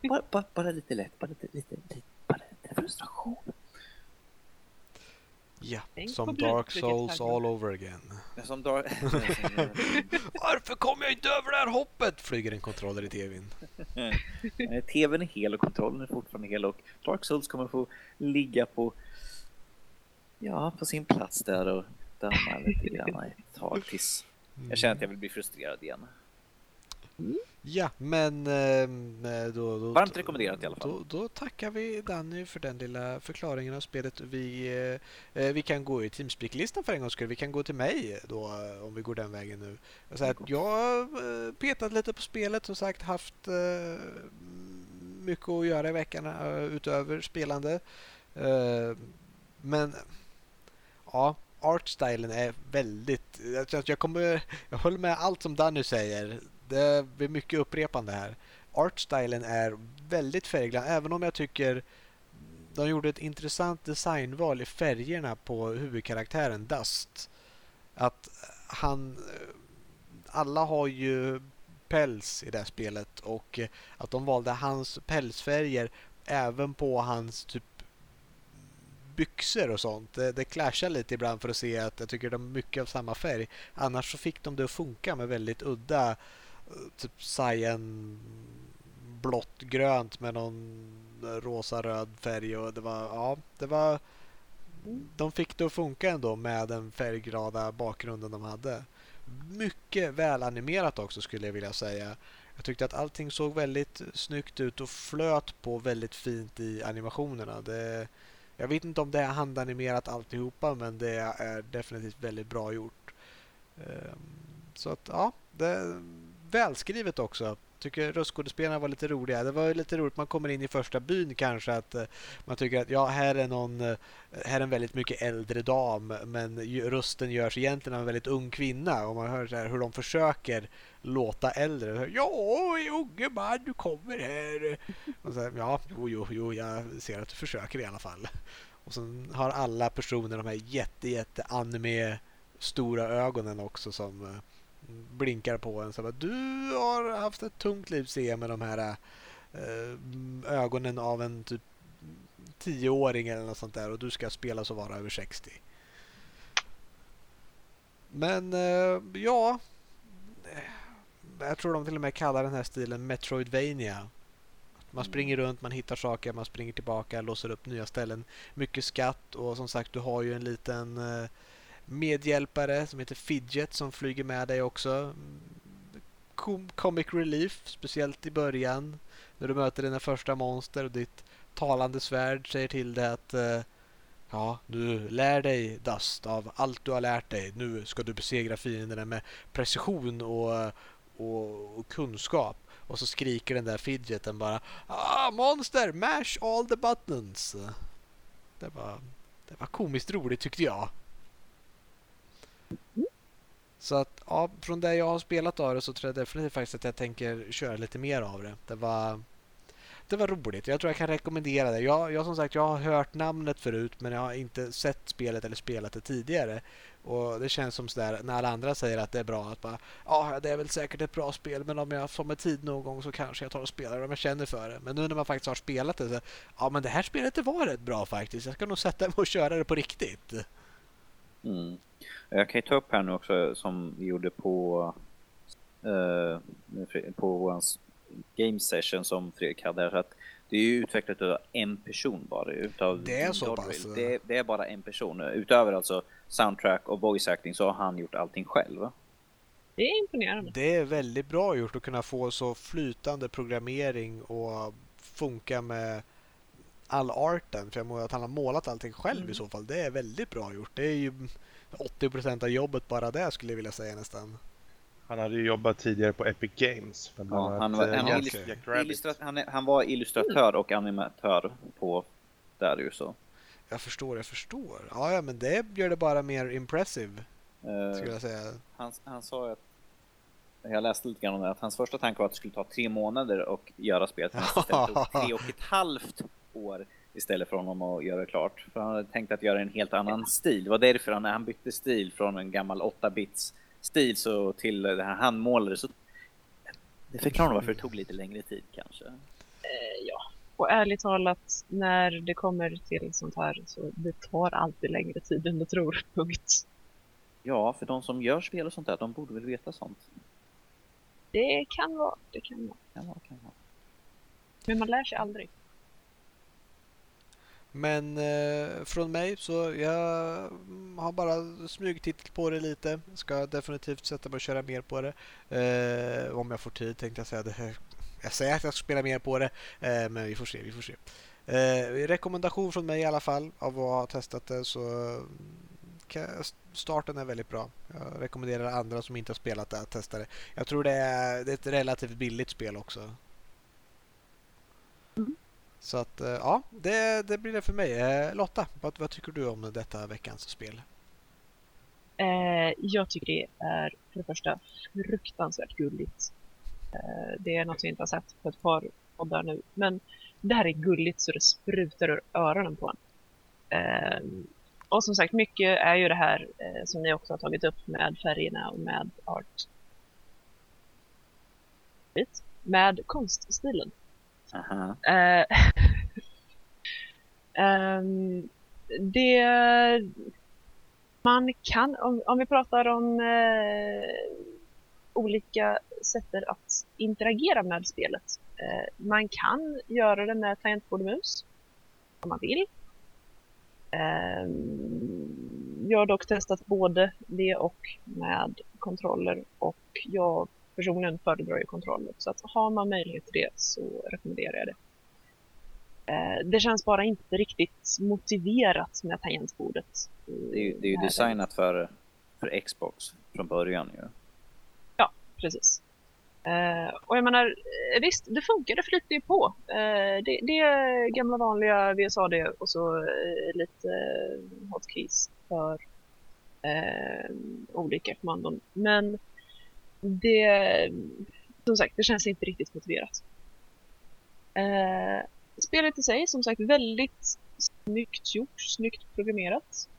Bara, bara, bara lite lätt, bara lite, lite, lite, bara lite frustration. Ja, som Dark Souls all over again. Som Dark... Varför kommer jag inte över det här hoppet? Flyger en kontroller i tvn. tvn är hel och kontrollen är fortfarande hel och Dark Souls kommer få ligga på ja, på sin plats där och döma lite grann ett tag tills jag känner att jag vill bli frustrerad igen. Mm. Ja, men eh, då, då, Varmt rekommenderat i alla fall. Då, då, tackar vi Danny för den lilla förklaringen av spelet. Vi, eh, vi kan gå i Teamspeak-listan för en gångs skull. Vi kan gå till mig då eh, om vi går den vägen nu. Så att jag har petat lite på spelet som sagt haft mycket att göra i veckan utöver spelande. Men ja, artstylen är väldigt... Jag, kommer, jag håller med allt som Danny säger det blir mycket upprepande här. Artstylen är väldigt färgglad, även om jag tycker de gjorde ett intressant designval i färgerna på huvudkaraktären Dust. Att han... Alla har ju päls i det här spelet och att de valde hans pälsfärger även på hans typ byxor och sånt. Det, det clashar lite ibland för att se att jag tycker de är mycket av samma färg. Annars så fick de det att funka med väldigt udda typ cyan blått grönt med någon rosa röd färg och det var ja, det var de fick det att funka ändå med den färgglada bakgrunden de hade. Mycket välanimerat också skulle jag vilja säga. Jag tyckte att allting såg väldigt snyggt ut och flöt på väldigt fint i animationerna. Det, jag vet inte om det är handanimerat alltihopa men det är definitivt väldigt bra gjort. Ehm, så att ja, det, välskrivet också. Tycker röstskådespelarna var lite roliga. Det var lite roligt man kommer in i första byn kanske att eh, man tycker att ja, här är någon eh, här är en väldigt mycket äldre dam men rösten görs egentligen av en väldigt ung kvinna och man hör så här, hur de försöker låta äldre. Ja, unge man, du kommer här. Och så ja, jo, jo, jo, jag ser att du försöker i alla fall. Och sen har alla personer de här jätte, jätte anime stora ögonen också som uh, blinkar på en. Så bara, du har haft ett tungt liv ser jag med de här äh, ögonen av en typ tioåring eller något sånt där och du ska spela så vara över 60. Men äh, ja, jag tror de till och med kallar den här stilen Metroidvania. Man springer runt, man hittar saker, man springer tillbaka, låser upp nya ställen. Mycket skatt och som sagt du har ju en liten eh, medhjälpare som heter Fidget som flyger med dig också. Comic relief, speciellt i början när du möter dina första monster och ditt talande svärd säger till dig att eh, ja, du lär dig Dust av allt du har lärt dig. Nu ska du besegra fienderna med precision och, och, och kunskap. Och så skriker den där fidgeten bara ah, Monster, mash all the buttons. Det var, det var komiskt roligt tyckte jag. Så att ja, från det jag har spelat av det så tror jag definitivt faktiskt att jag tänker köra lite mer av det. Det var, det var roligt. Jag tror jag kan rekommendera det. Jag, jag som sagt, jag har hört namnet förut men jag har inte sett spelet eller spelat det tidigare. Och det känns som sådär när alla andra säger att det är bra att bara ja, det är väl säkert ett bra spel men om jag får med tid någon gång så kanske jag tar och spelar det om jag känner för det. Men nu när man faktiskt har spelat det så ja, men det här spelet det var rätt bra faktiskt. Jag ska nog sätta mig och köra det på riktigt. Mm. Jag kan ju ta upp här nu också som vi gjorde på uh, på vår game session som Fredrik hade här. Att det är ju utvecklat av en person bara. Utav det är så pass? Det, det, är bara en person. Utöver alltså soundtrack och voice acting så har han gjort allting själv. Det är imponerande. Det är väldigt bra gjort att kunna få så flytande programmering och funka med all arten. För jag menar att han har målat allting själv mm. i så fall. Det är väldigt bra gjort. Det är ju 80 procent av jobbet bara det skulle jag vilja säga nästan. Han hade ju jobbat tidigare på Epic Games. Ja, han, var, han, illustrat- han, han illustratör och animatör på där ju så. Jag förstår, jag förstår. Ja, ja, men det gör det bara mer impressive, Eh, skulle jag säga. han, han sa att jag läste lite grann om det, att hans första tanke var att det skulle ta tre månader och göra spelet. Men istället tog tre och ett halvt år istället för honom att göra klart. För han hade tänkt att göra en helt annan stil. Det var därför han, när han bytte stil från en gammal 8-bits stil så till det här handmålade så det förklarar varför det tog lite längre tid kanske. Ja, och ärligt talat, när det kommer till sånt här så det tar alltid längre tid än du tror. Punkt. Ja, för de som gör spel och sånt där, de borde väl veta sånt. Det kan vara, det kan vara. Kan vara, kan vara. Men man lär sig aldrig. Men eh, från mig så jag har bara smygtittat på det lite. Ska definitivt sätta mig och köra mer på det. Eh, om jag får tid tänkte jag säga. Det. Jag säger att jag ska spela mer på det. Eh, men vi får se, vi får se. Eh, rekommendation från mig i alla fall av att ha testat det så mm, starten är väldigt bra. Jag rekommenderar andra som inte har spelat det att testa det. Jag tror det är, det är ett relativt billigt spel också. Mm. Så att eh, ja, det, det blir det för mig. Eh, Lotta, vad, vad tycker du om detta veckans spel? Eh, jag tycker det är för det första fruktansvärt gulligt. Eh, det är något jag inte har sett på ett par poddar nu. Men det här är gulligt så det sprutar ur öronen på en. Eh, och som sagt, mycket är ju det här eh, som ni också har tagit upp med färgerna och med art. Med konststilen. Eh, ehm, det... Man kan, om, om vi pratar om eh, olika sätt att interagera med spelet. Eh, man kan göra det med tangentbord och mus. Om man vill. Ehm, jag har dock testat både det och med kontroller och jag personligen föredrar ju kontroller. Så att har man möjlighet till det så rekommenderar jag det. Eh, det känns bara inte riktigt motiverat med tangentbordet. Det är ju, det är ju designat för, för Xbox från början ju. Precis. Eh, och jag menar, eh, visst, det funkar, det flyter ju på. Det, det är gamla vanliga VSAD och så lite hotkeys för olika kommandon. Men det, som sagt, det känns inte riktigt motiverat. Eh, spelet i sig, som sagt, väldigt snyggt gjort, snyggt programmerat.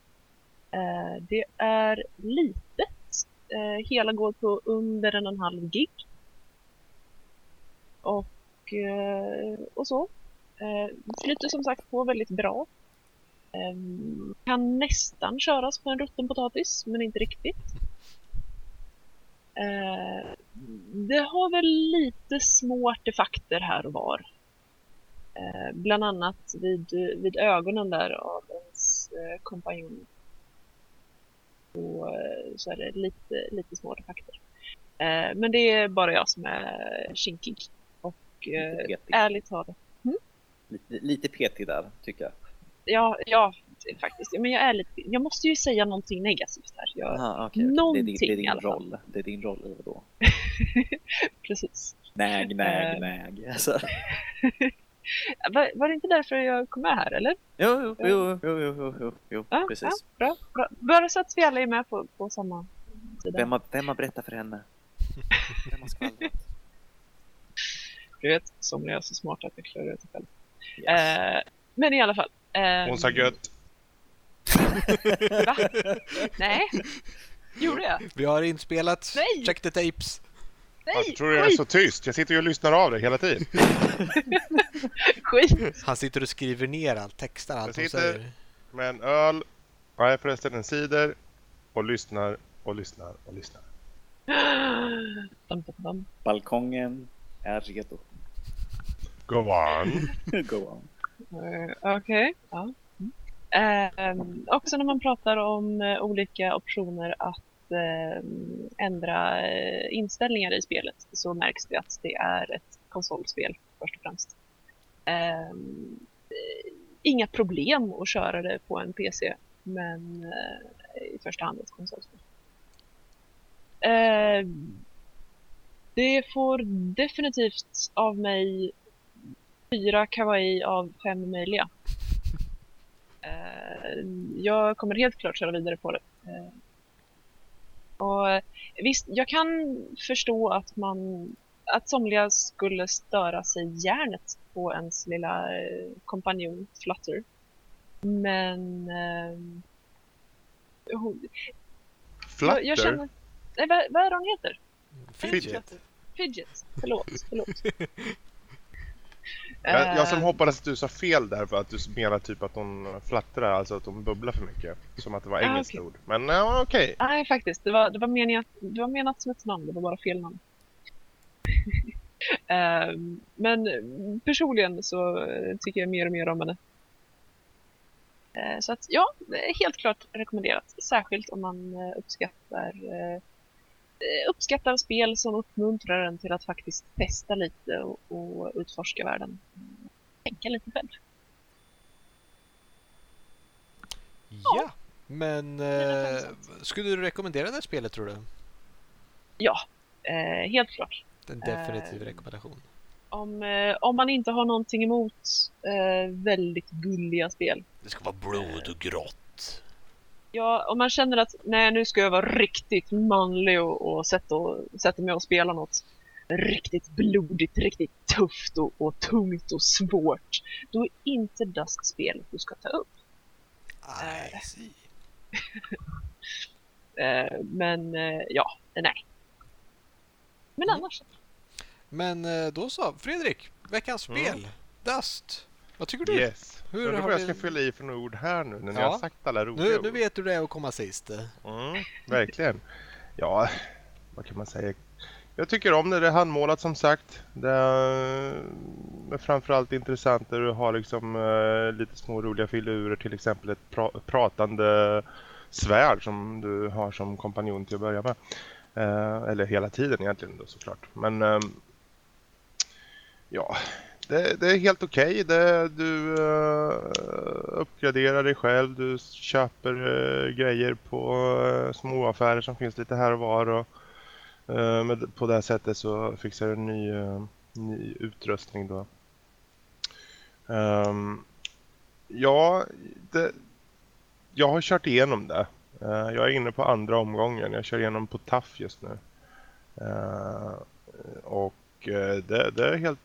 Eh, det är litet. Eh, hela går på under en och en halv gig. Och, eh, och så. Eh, flyter som sagt på väldigt bra. Eh, kan nästan köras på en rutten potatis, men inte riktigt. Eh, det har väl lite små artefakter här och var. Eh, bland annat vid, vid ögonen där av ens eh, kompanjon. Så, eh, så är det lite, lite små artefakter. Eh, men det är bara jag som är kinkig. Och eh, ärligt talat, Lite, lite petig där, tycker jag. ja, ja faktiskt. Men jag är lite, jag måste ju säga någonting negativt här. Jag, Aha, okej, okej. Det är din, det Någonting är i din fall. roll. Det är din roll, eller vadå? precis. Näg, näg, Eh. näg. Alltså. Var, var det inte därför jag kom med här, eller? Jo, jo, jo, jo, jo, jo, jo, jo. Ja, precis. Ja, bra, bra. Bara så att vi alla är med på, på samma sida. Vem har, vem har berättat för henne? Vem har skvallrat? Du vet, somliga är så smarta att jag klarar det själv. Yes. Eh, men i alla fall. Eh, Hon sa gött. Va? Nej. Gjorde jag? Vi har inspelat Nej! Check the tapes. Nej! Varför tror du jag är så tyst? Jag sitter ju och lyssnar av det hela tiden. Skit! Han sitter och skriver ner allt, textar allt Jag sitter- säger. Med en öl, nej förresten en cider och lyssnar och lyssnar och lyssnar. Balkongen är redo. Go on. Go on. Eh, Okej. Ja. Eh, också när man pratar om eh, olika optioner att ehm, ändra eh, inställningar i spelet så märks det att det är ett konsolspel först och främst. Ehm, eh, inga problem att köra det på en PC men eh, i första hand ett konsolspel. Ehm, det får definitivt av mig fyra kawaii av fem möjliga. Eh, jag kommer helt klart köra vidare på det. Eh, och visst, jag kan förstå att man att somliga skulle störa sig järnet på ens lilla eh, kompanjon Flutter. Men... Eh, hon, Flutter? jag, jag känner... Nej, vad, vad är det hon heter? Fidget. Fidget. Förlåt, förlåt. Jag, jag som Eh, hoppades att du sa fel där för att du menar typ att hon flattrar, alltså att hon bubblar för mycket. Som att det var Ah, engelskt okej. ord. Men ja, okej. Nej, faktiskt. Det var, det, var menat, det var menat som ett namn, det var bara fel namn. Ehm, men personligen så tycker jag mer och mer om henne. Eh, så att ja, helt klart rekommenderat. Särskilt om man uppskattar, uppskattar spel som uppmuntrar en till att faktiskt testa lite och, och utforska världen. Tänka lite själv. Ja, men eh, skulle du rekommendera det här spelet tror du? Ja, eh, helt klart. En definitiv Eh, rekommendation. Om, eh, om man inte har någonting emot eh, väldigt gulliga spel. Det ska vara blod och grått. Ja, om man känner att nej, nu ska jag vara riktigt manlig och, och sätta, sätta mig och spela något riktigt blodigt, riktigt tufft och, och tungt och svårt. Då är inte Dust spelet du ska ta upp. I see. Eh, men eh, ja, nej. Men Mm. annars. Men eh, då så, Fredrik, veckans Mm. spel. Dust. Vad tycker du? Yes. Hur Undrar har vad jag ska fylla i för några ord här nu när Ja. har sagt alla roliga Nu, ord. nu vet du det att komma sist. Mm, verkligen. Ja, vad kan man säga? Jag tycker om det. Det är handmålat som sagt. Det är framförallt intressant när du har liksom eh, lite små roliga filurer. Till exempel ett pra- pratande svärd som du har som kompanjon till att börja med. Eh, eller hela tiden egentligen då såklart. Men ehm, ja, det, det är helt okej. Okay. Du uh, uppgraderar dig själv. Du köper uh, grejer på eh, uh, småaffärer som finns lite här och var. Och, uh, med, på det sättet så fixar du ny, ny utrustning då. Um, ja, det, jag har kört igenom det. Jag är inne på andra omgången. Jag kör igenom på TAF just nu. Och det, det är helt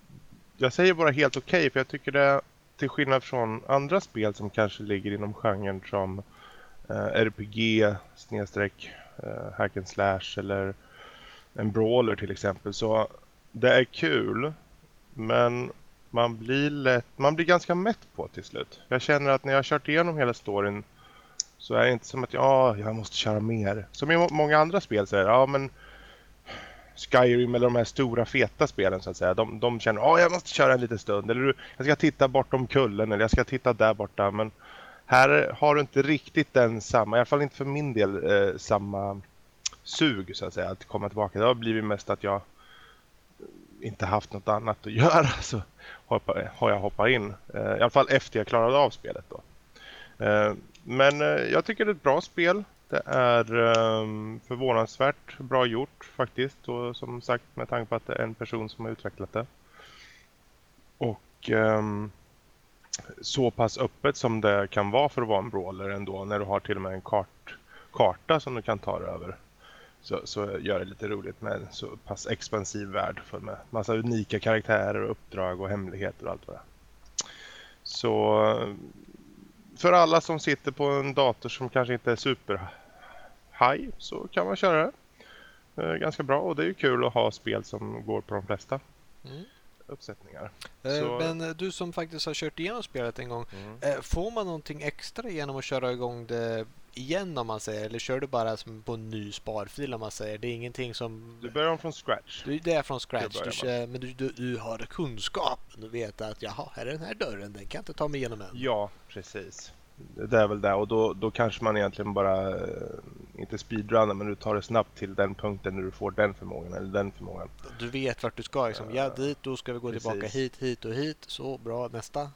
jag säger bara helt okej för jag tycker det till skillnad från andra spel som kanske ligger inom genren som eh, RPG snedstreck eh, hack and slash eller en brawler till exempel så det är kul men man blir lätt, man blir ganska mätt på till slut. Jag känner att när jag har kört igenom hela storyn så är det inte som att ja, jag måste köra mer. Som i många andra spel så är det, ja men Skyrim eller de här stora feta spelen så att säga. De, de känner att jag måste köra en liten stund. Eller jag ska titta bortom kullen eller jag ska titta där borta. Men här har du inte riktigt den samma, i alla fall inte för min del, eh, samma sug så att säga att komma tillbaka. Det har blivit mest att jag inte haft något annat att göra så hoppa, har jag hoppat in. Eh, I alla fall efter jag klarade av spelet då. Eh, men eh, jag tycker det är ett bra spel. Det är um, förvånansvärt bra gjort faktiskt. Och som sagt med tanke på att det är en person som har utvecklat det. Och um, så pass öppet som det kan vara för att vara en brawler ändå. När du har till och med en kart, karta som du kan ta dig över. Så, så gör det lite roligt med en så pass expansiv värld. För med massa unika karaktärer och uppdrag och hemligheter och allt vad det är. Så för alla som sitter på en dator som kanske inte är super high så kan man köra det. Eh, Ganska bra och det är ju kul att ha spel som går på de flesta Mm. uppsättningar. Eh, Så- Men eh, du som faktiskt har kört igenom spelet en gång. Mm. eh, Får man någonting extra genom att köra igång det igen om man säger? Eller kör du bara som på en ny sparfil om man säger? Det är ingenting som... Du börjar om från scratch. Du, det är från scratch, du kör, men du, du, du har kunskap. Du vet att jaha, här är den här dörren, den kan inte ta mig igenom än. Ja, precis. Det är väl det och då, då kanske man egentligen bara, eh, inte speedrunnar men du tar det snabbt till den punkten när du får den förmågan eller den förmågan. Du vet vart du ska liksom. Ja, dit, då ska vi gå Precis. tillbaka hit, hit och hit. Så, bra, nästa.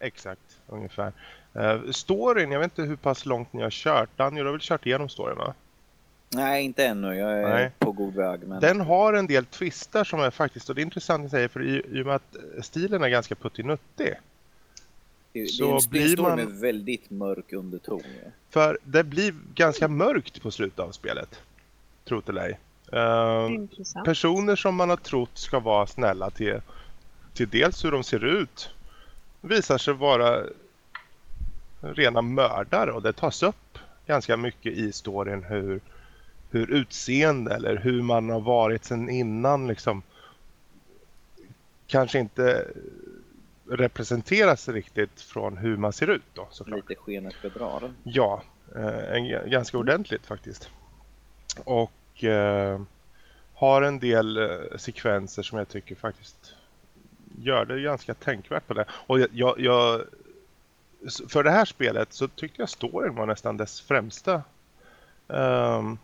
Exakt, ungefär. Uh, storyn, jag vet inte hur pass långt ni har kört. Daniel, du har väl kört igenom storyn va? Nej, inte ännu. Jag är Nej. på god väg. Men... Den har en del twistar som är faktiskt, och det är intressant att säga för i, i och med att stilen är ganska puttinuttig. det, det så är en blir man- med väldigt mörk underton. Ja. För det blir ganska mörkt på slutet av spelet. Tro det eller ej. Intressant. personer som man har trott ska vara snälla till, till dels hur de ser ut visar sig vara rena mördare och det tas upp ganska mycket i storyn hur, hur utseende eller hur man har varit sedan innan liksom kanske inte representeras riktigt från hur man ser ut då såklart. Lite skenet bedrar. Ja, eh, ganska ordentligt faktiskt. Och eh, har en del eh, sekvenser som jag tycker faktiskt gör det ganska tänkvärt på det. Och jag, jag, jag, för det här spelet så tyckte jag storyn var nästan dess främsta um,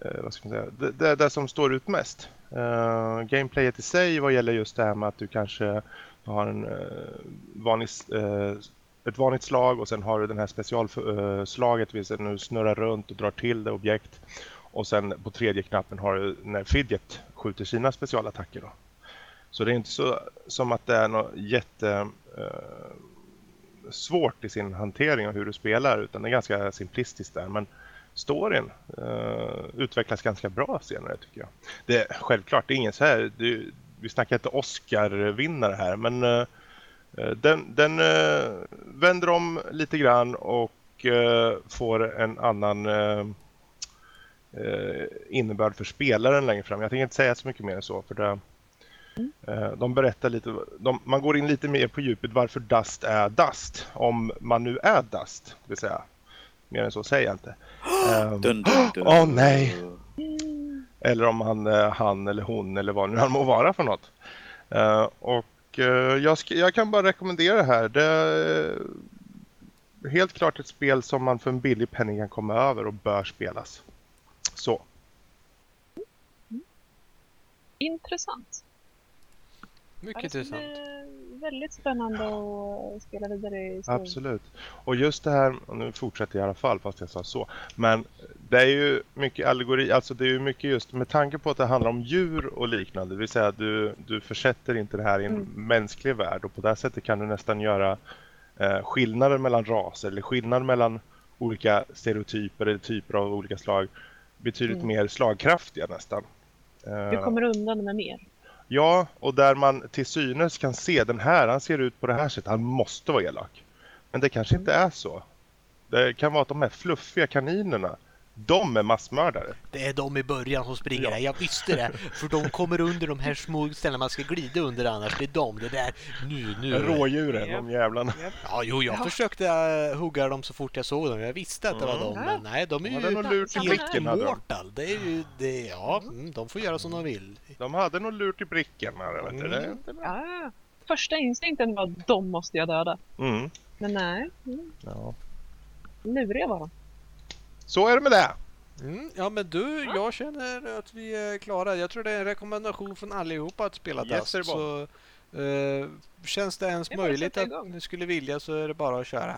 eh, vad ska man säga, det, det, det som står ut mest. Uh, gameplayet i sig vad gäller just det här med att du kanske har en uh, vanlig uh, ett vanligt slag och sen har du den här specialslaget, uh, när du snurrar runt och drar till det objekt. Och sen på tredje knappen har du när Fidget skjuter sina specialattacker. Då. Så det är inte så som att det är något jätte svårt i sin hantering av hur du spelar utan det är ganska simplistiskt där. Men storyn eh, utvecklas ganska bra senare tycker jag. Det är självklart, det är ingen så här, det, vi snackar inte Oscar-vinnare här men eh, eh Den, den eh, vänder om lite grann och eh, får en annan eh, innebörd för spelaren längre fram. Jag tänker inte säga så mycket mer än så. För det, eh, de berättar lite, de, man går in lite mer på djupet varför Dust är Dust. Om man nu är Dust, det vill säga. Mer än så säger jag inte. Ehm, Dun, dun, dun. Åh, nej. eller om han, eh, han eller hon eller vad nu han må vara för något. Eh, och eh, jag, jag kan bara rekommendera det här. Det är helt klart ett spel som man för en billig penning kan komma över och bör spelas. Så. Intressant. Mycket intressant. Väldigt spännande att spela vidare i storyn. Absolut. Och just det här, och nu fortsätter jag i alla fall fast jag sa så. Men det är ju mycket allegori, alltså det är ju mycket just med tanke på att det handlar om djur och liknande. Det vill säga du, du försätter inte det här i en Mm. mänsklig värld och på det här sättet kan du nästan göra eh, skillnader mellan raser eller skillnad mellan olika stereotyper eller typer av olika slag betydligt Mm. mer slagkraftiga nästan. Eh, Du kommer undan med mer. Ja, och där man till synes kan se den här, han ser ut på det här sättet, han måste vara elak. Men det kanske inte är så. Det kan vara att de här fluffiga kaninerna, de är massmördare. Det är de i början som springer Ja. där. Jag visste det. För de kommer under de här små ställena man ska glida under annars. Det är de. Det där. Nu, nu. Rådjuren, Japp. de jävlarna. Ja, jo, jag Ja. försökte äh, hugga dem så fort jag såg dem. Jag visste att det var Mm. dem. Ja. Men nej, de är De ju någon lurt i blicken. De. immortal. Det är ju, det, ja, mm, de får göra som de vill. de hade nog lurt i blicken. Här, vet. Det Mm. bra. Ja. Första instinkten var att de måste jag döda. Mm. Men nej, mm, Ja. luriga var de. Så är det med det. Mm, ja, men du, jag känner att vi är klara. Jag tror det är en rekommendation från allihopa att spela Yes, Dust. Så, eh, känns det ens Det möjligt att igång. ni skulle vilja så är det bara att köra.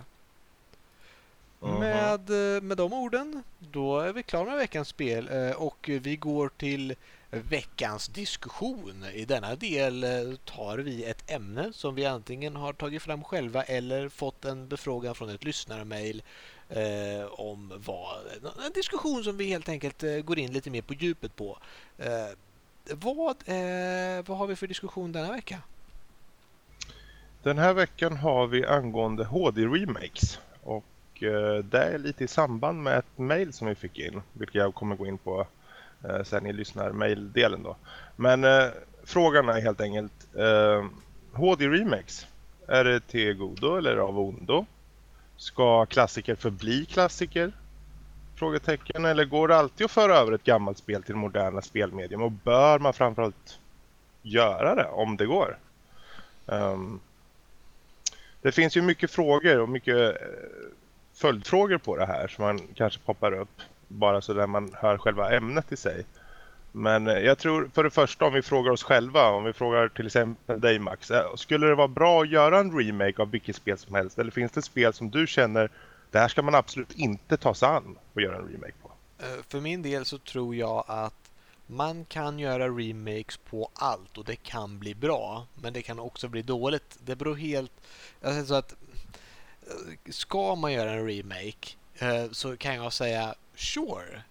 Med, eh, med de orden, då är vi klara med veckans spel eh, och vi går till veckans diskussion. I denna del eh, tar vi ett ämne som vi antingen har tagit fram själva eller fått en befrågan från ett lyssnarmail eh, om vad, en diskussion som vi helt enkelt eh, går in lite mer på djupet på. Eh, vad, eh, vad har vi för diskussion denna vecka? Den här veckan har vi angående HD-remakes. Och eh, det är lite i samband med ett mail som vi fick in. Vilket jag kommer gå in på eh, sen i lyssnar-mail-delen då. Men eh, frågan är helt enkelt. Eh, HD-remakes. Är det till godo eller av ondo? Ska klassiker förbli klassiker? Frågetecken. Eller går det alltid att föra över ett gammalt spel till moderna spelmedium? Och bör man framförallt göra det om det går? Um, det finns ju mycket frågor och mycket eh, följdfrågor på det här som man kanske poppar upp bara så där man hör själva ämnet i sig. Men eh, jag tror för det första om vi frågar oss själva, om vi frågar till exempel dig Max, eh, skulle det vara bra att göra en remake av vilket spel som helst? Eller finns det spel som du känner, det här ska man absolut inte ta sig an och göra en remake på? Eh, för min del så tror jag att man kan göra remakes på allt och det kan bli bra. Men det kan också bli dåligt. Det beror helt... Jag så att ska man göra en remake så kan jag säga sure.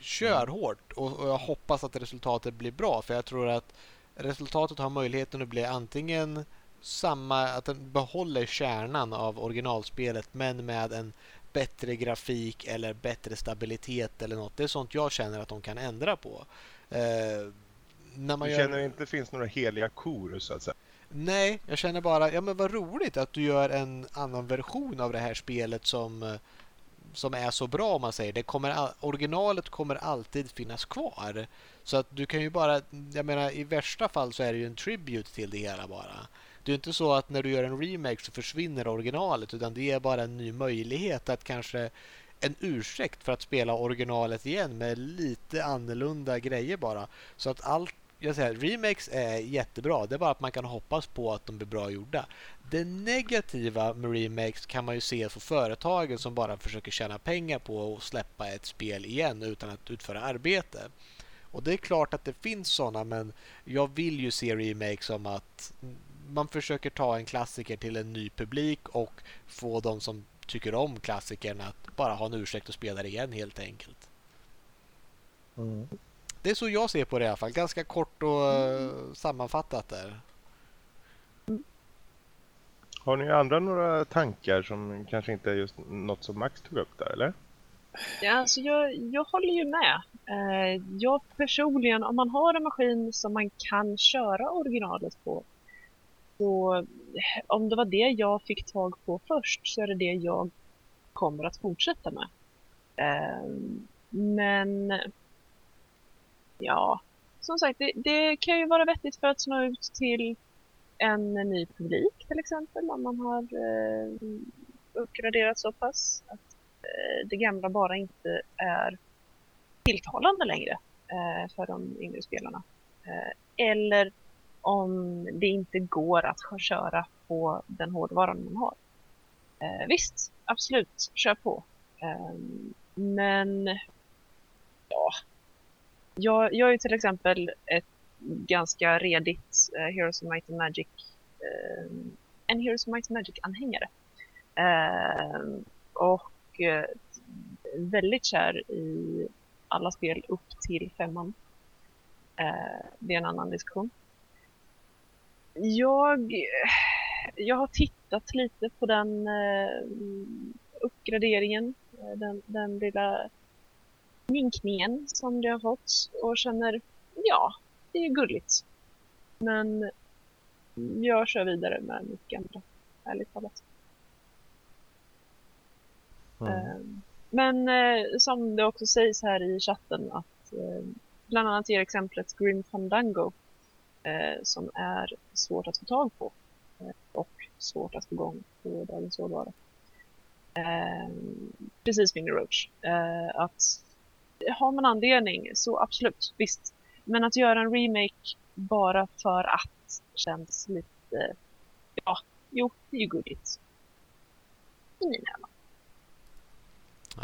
Kör hårt och jag hoppas att resultatet blir bra för jag tror att resultatet har möjligheten att bli antingen samma, att den behåller kärnan av originalspelet men med en bättre grafik eller bättre stabilitet eller något. Det är sånt jag känner att de kan ändra på. Eh, när man du känner gör... inte det finns några heliga kor så att säga? Nej, jag känner bara, ja men vad roligt att du gör en annan version av det här spelet som som är så bra om man säger. Det kommer, originalet kommer alltid finnas kvar. Så att du kan ju bara, jag menar i värsta fall så är det ju en tribute till det hela bara. Det är inte så att när du gör en remake så försvinner originalet utan det är bara en ny möjlighet att kanske en ursäkt för att spela originalet igen med lite annorlunda grejer bara. Så att allt jag säger, remakes är jättebra. Det är bara att man kan hoppas på att de blir bra gjorda. Det negativa med remakes kan man ju se för företagen som bara försöker tjäna pengar på att släppa ett spel igen utan att utföra arbete. Och det är klart att det finns sådana men jag vill ju se remakes som att man försöker ta en klassiker till en ny publik och få de som tycker om klassikern att bara ha en ursäkt att spela det igen helt enkelt. Mm. Det är så jag ser på det i alla fall. Ganska kort och uh, sammanfattat där. Har ni andra några tankar som kanske inte är just något som Max tog upp där, eller? Ja, alltså jag, jag håller ju med. Eh, jag personligen, om man har en maskin som man kan köra originalet på så om det var det jag fick tag på först så är det det jag kommer att fortsätta med. Eh, men ja, som sagt, det, det, kan ju vara vettigt för att nå ut till en ny publik till exempel om man har eh, uppgraderat så pass att eh, det gamla bara inte är tilltalande längre eh, för de yngre spelarna. Eh, eller om det inte går att köra på den hårdvaran man har. Eh, visst, absolut, kör på. Eh, men ja, jag, jag är till exempel ett ganska redigt uh, Heroes of Might and Magic uh, en Heroes of Might and Magic-anhängare. Uh, och uh, väldigt kär i alla spel upp till femman. det är en annan diskussion. Jag, jag har tittat lite på den uppgraderingen, den, den lilla minkningen som det har fått och känner ja, det är gulligt. Men jag kör vidare med mitt gamla, ärligt talat. Mm. Men eh, som det också sägs här i chatten att eh, bland annat ger exemplet Grim Fandango eh, som är svårt att få tag på och svårt att få igång på dagens hårdvara. precis Finger Roach. att har man anledning så absolut, visst. Men att göra en remake bara för att känns lite, ja, jo, det är ju gulligt. I mina ögon.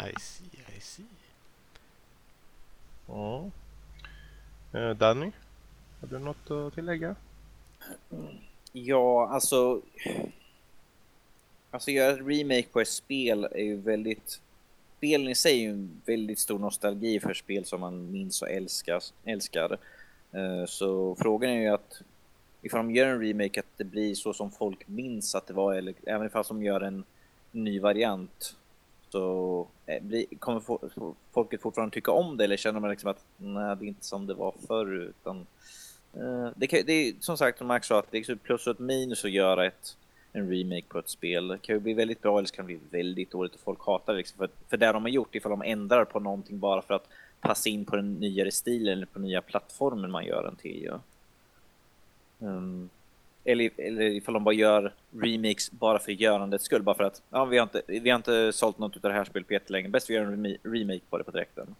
I see, I see. Ja. Eh, Danny, har du något att tillägga? Ja, alltså... Alltså göra ett remake på ett spel är ju väldigt spelen i sig är ju en väldigt stor nostalgi för spel som man minns och älskar. älskar. Eh, så frågan är ju att ifall de gör en remake att det blir så som folk minns att det var eller även ifall de gör en ny variant så eh, kommer folket fortfarande tycka om det eller känner man liksom att nej det är inte som det var förr utan eh, det, kan, det är som sagt som Max sa att det är plus och ett minus att göra ett en remake på ett spel. Det kan ju bli väldigt bra eller så kan det bli väldigt dåligt och folk hatar det. Liksom. För, för det de har gjort, ifall de ändrar på någonting bara för att passa in på den nyare stilen eller på nya plattformen man gör den till. Ja. Um, eller, eller ifall de bara gör remakes bara för görandets skull. Bara för att ja, vi, har inte, vi har inte sålt något av det här spelet på jättelänge. Bäst vi gör en remake på det på direkten.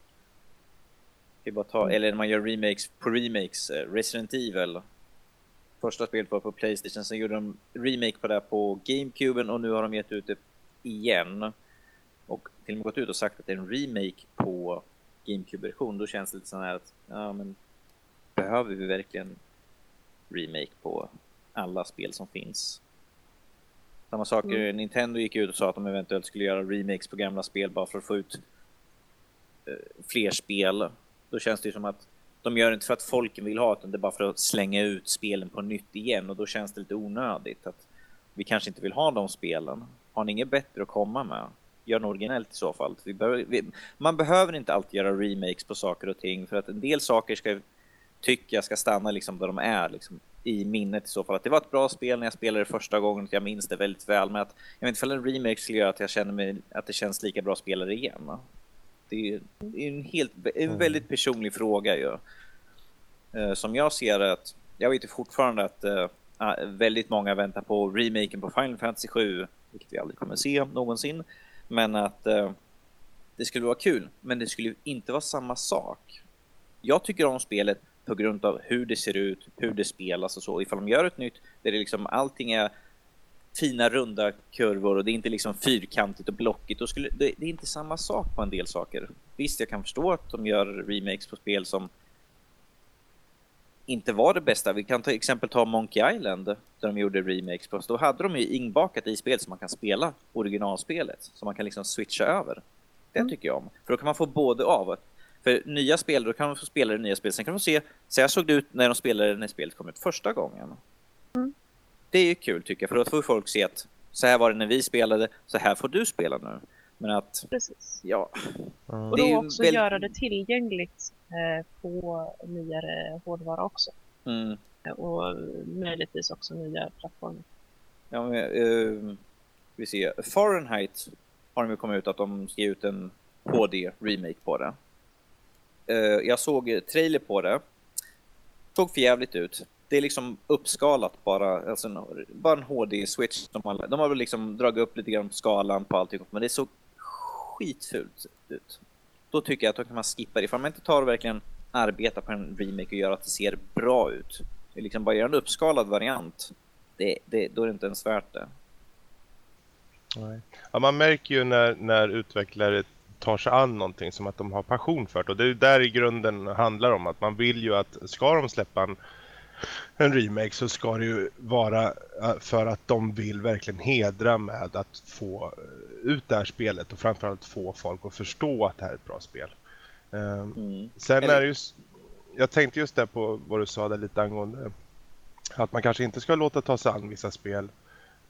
Bara ta, mm. Eller när man gör remakes på remakes. Eh, Resident Evil Första spelet var på Playstation, sen gjorde de remake på det på GameCuben och nu har de gett ut det igen. Och till och med gått ut och sagt att det är en remake på GameCube-version, då känns det lite sån här att, ja men behöver vi verkligen remake på alla spel som finns? Samma sak, mm. Nintendo gick ut och sa att de eventuellt skulle göra remakes på gamla spel bara för att få ut eh, fler spel. Då känns det ju som att de gör det inte för att folken vill ha utan det är bara för att slänga ut spelen på nytt igen och då känns det lite onödigt att vi kanske inte vill ha de spelen. Har ni inget bättre att komma med? Gör något originellt i så fall. Behöver, vi, man behöver inte alltid göra remakes på saker och ting för att en del saker ska tycker jag ska stanna liksom där de är liksom, i minnet i så fall. Att det var ett bra spel när jag spelade det första gången, jag minns det väldigt väl. Men att jag vet inte ifall en remake skulle göra att jag känner mig, att det känns lika bra spelare igen. Va? Det är, en, helt, en väldigt personlig fråga ju. Uh, som jag ser det, att jag vet ju fortfarande att uh, väldigt många väntar på remaken på Final Fantasy 7, vilket vi aldrig kommer se någonsin. Men att uh, det skulle vara kul, men det skulle inte vara samma sak. Jag tycker om spelet på grund av hur det ser ut, hur det spelas och så. Ifall de gör ett nytt där det liksom allting är fina runda kurvor och det är inte liksom fyrkantigt och blockigt. Då skulle, det, det, är inte samma sak på en del saker. Visst, jag kan förstå att de gör remakes på spel som inte var det bästa. Vi kan till exempel ta Monkey Island där de gjorde remakes på. Då hade de ju inbakat i spel så man kan spela originalspelet. Så man kan liksom switcha över. Det mm. tycker jag om. För då kan man få både av. För nya spel, då kan man få spela det nya spelet. Sen kan man se, så här såg det ut när de spelade när spelet kom ut första gången. Det är ju kul tycker jag, för då får folk se att så här var det när vi spelade, så här får du spela nu. Men att... Precis. Ja. Mm. Och då också väldigt... göra det tillgängligt eh, på nyare hårdvara också. Mm. Och möjligtvis också nya plattformar. Ja, men, uh, vi ser. Fahrenheit har de ju kommit ut att de ska ge ut en HD-remake på det. Eh, jag såg trailer på det. Såg för jävligt ut. Det är liksom uppskalat bara, alltså en, bara en HD-switch. De har väl liksom dragit upp lite grann på skalan på allting, men det såg skitfult ut. Då tycker jag att då kan man skippa det. Ifall man inte tar och verkligen arbetar på en remake och gör att det ser bra ut. Det är liksom bara göra en uppskalad variant. Det, det, då är det inte ens värt det. Nej. Ja, man märker ju när, när utvecklare tar sig an någonting som att de har passion för det. Och det är ju där i grunden handlar om att man vill ju att ska de släppa en, en remake så ska det ju vara eh, för att de vill verkligen hedra med att få eh, ut det här spelet och framförallt få folk att förstå att det här är ett bra spel. Ehm, mm. Sen Eller... är det ju, jag tänkte just det på vad du sa där lite angående att man kanske inte ska låta ta sig an vissa spel.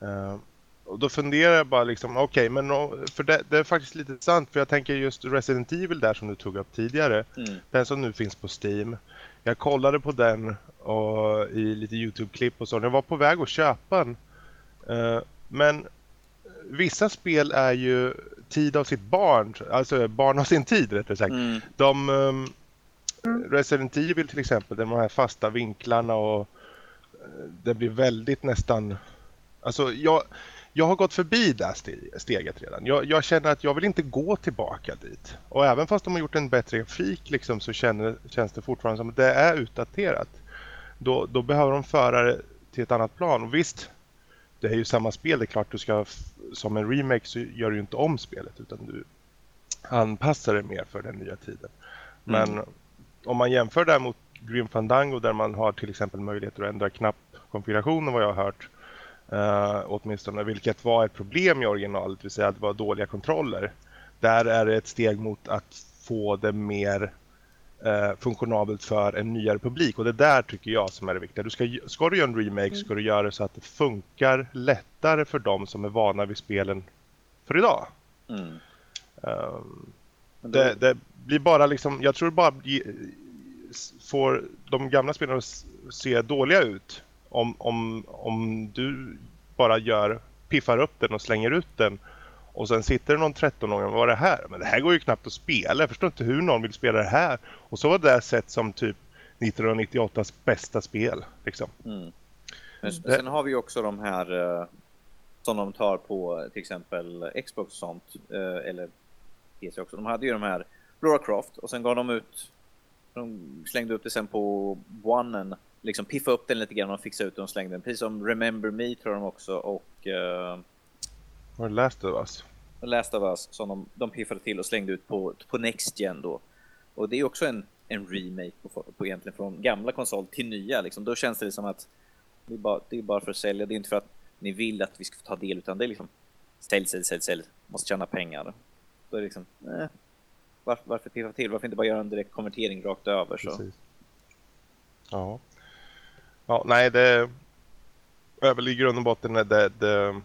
Ehm, och då funderar jag bara liksom, okej, okay, men för det, det, är faktiskt lite sant för jag tänker just Resident Evil där som du tog upp tidigare. Mm. Den som nu finns på Steam. Jag kollade på den och, i lite Youtube-klipp och så. Jag var på väg att köpa den. Uh, men vissa spel är ju tid av sitt barn, alltså barn av sin tid rättare sagt. Mm. De, um, Resident Evil till exempel, de här fasta vinklarna och uh, det blir väldigt nästan... Alltså jag, jag har gått förbi det steget redan. Jag, jag, känner att jag vill inte gå tillbaka dit. Och även fast de har gjort en bättre grafik liksom, så känner, känns det fortfarande som att det är utdaterat. Då, då behöver de föra det till ett annat plan. Och visst, det är ju samma spel. Det är klart du ska, som en remake så gör du inte om spelet utan du anpassar det mer för den nya tiden. Men mm. om man jämför det mot Grim Fandango där man har till exempel möjligheter att ändra knappkonfigurationen vad jag har hört Uh, åtminstone, vilket var ett problem i originalet, det vill säga att det var dåliga kontroller. Där är det ett steg mot att få det mer uh, funktionabelt för en nyare publik och det där tycker jag som är det viktiga. Du ska, ska du göra en remake mm. ska du göra det så att det funkar lättare för dem som är vana vid spelen för idag. Mm. Um, det, det, blir bara liksom, jag tror bara får de gamla spelarna se dåliga ut om, om, om du bara gör, piffar upp den och slänger ut den och sen sitter det någon 13-åring vad är det här? Men det här går ju knappt att spela. Jag förstår inte hur någon vill spela det här. Och så var det sett som typ 1998s bästa spel. Liksom. Mm. Men sen har vi också de här uh, som de tar på till exempel Xbox och sånt. Uh, eller PC också. De hade ju de här Laura Croft och sen gav de ut de slängde upp det sen på One liksom piffa upp den lite grann och fixa ut den och slänga den. Precis som Remember Me tror de också och... Uh, det Last of Us? Last of Us som de, de piffade till och slängde ut på, på Next Gen då. Och det är också en, en remake på, på egentligen från gamla konsol till nya. Liksom. Då känns det som att det är, bara, det är bara för att sälja. Det är inte för att ni vill att vi ska få ta del utan det är liksom sälj, sälj, sälj, sälj. Måste tjäna pengar. Då är det liksom, eh, varför, varför piffa till? Varför inte bara göra en direkt konvertering rakt över? Så. Precis. Ja. Ja, nej, det är väl i grund och botten det, det,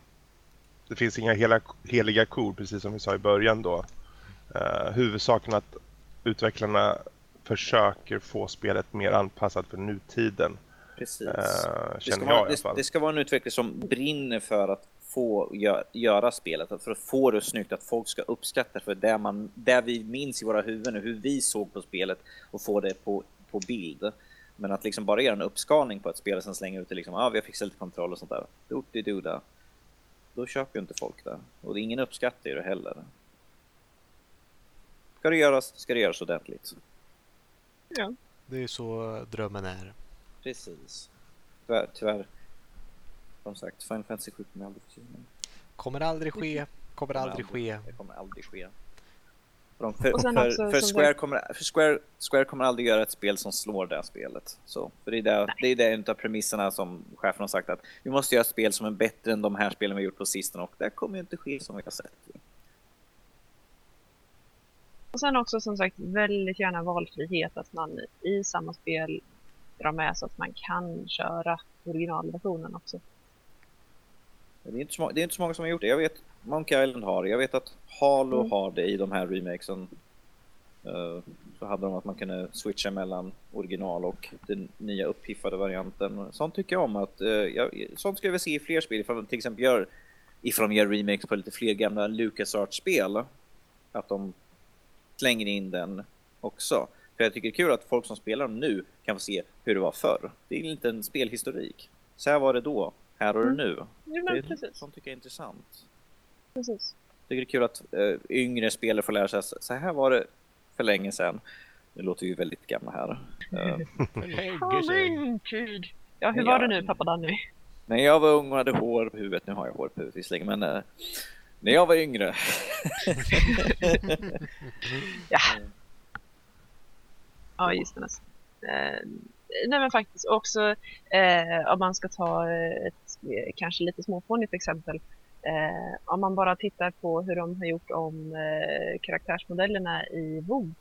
det finns inga hela, heliga kor, precis som vi sa i början då. Uh, huvudsaken att utvecklarna försöker få spelet mer anpassat för nutiden. Precis. Uh, det, ska vara, det, det ska vara en utvecklare som brinner för att få gö göra spelet, för att få det snyggt, att folk ska uppskatta för det, man, det vi minns i våra huvuden, hur vi såg på spelet och få det på, på bild. Men att liksom bara göra en uppskalning på ett spel och sen slänga ut det liksom, ja ah, vi har fixat lite kontroll och sånt där. Doop-de-doo-da. Då köper ju inte folk det. Och ingen uppskattar ju det heller. Ska det göras, ska det göras ordentligt. Ja. Det är så drömmen är. Precis. Tyvärr, tyvärr. Som sagt, Final Fantasy 7 kommer aldrig få Kommer aldrig ske. Kommer aldrig ske. Det kommer aldrig ske. För, de, för, för, för, Square, det- kommer, för Square, Square kommer aldrig göra ett spel som slår det spelet. Så, för det är, det, det är en av premisserna som chefen har sagt att vi måste göra ett spel som är bättre än de här spelen vi har gjort på sistone och det kommer ju inte ske som vi har sett. Och sen också som sagt väldigt gärna valfrihet att man i samma spel drar med så att man kan köra originalversionen också. Det är, inte så, må- det är inte så många som har gjort det. Jag vet Monkey Island har det. Jag vet att Halo Mm. har det i de här remakesen. Eh, så hade de att man kunde switcha mellan original och den nya uppiffade varianten. Sånt tycker jag om. att eh, jag, Sånt ska jag väl se i fler spel. Ifall de till exempel gör, ifall de gör remakes på lite fler gamla LucasArts-spel. Att de slänger in den också. För jag tycker det är kul att folk som spelar dem nu kan få se hur det var förr. Det är lite en spelhistorik. Så här var det då, här och Mm. nu. Ja, Det är, precis. sånt tycker jag är intressant. precis. Jag tycker det är kul att eh, yngre spelare får lära sig att så här var det för länge sedan. Nu låter ju väldigt gamla här. Eh, min tid. Ja, hur Ja. var det nu pappa Danny? när jag var ung och hade hår på huvudet, nu har jag hår på huvudet visserligen, men eh, när jag var yngre. Ja. Ja, just det. Eh, nej men faktiskt också eh, om man ska ta ett eh, kanske lite småfånigt exempel. Eh, om man bara tittar på hur de har gjort om eh, karaktärsmodellerna i WoW.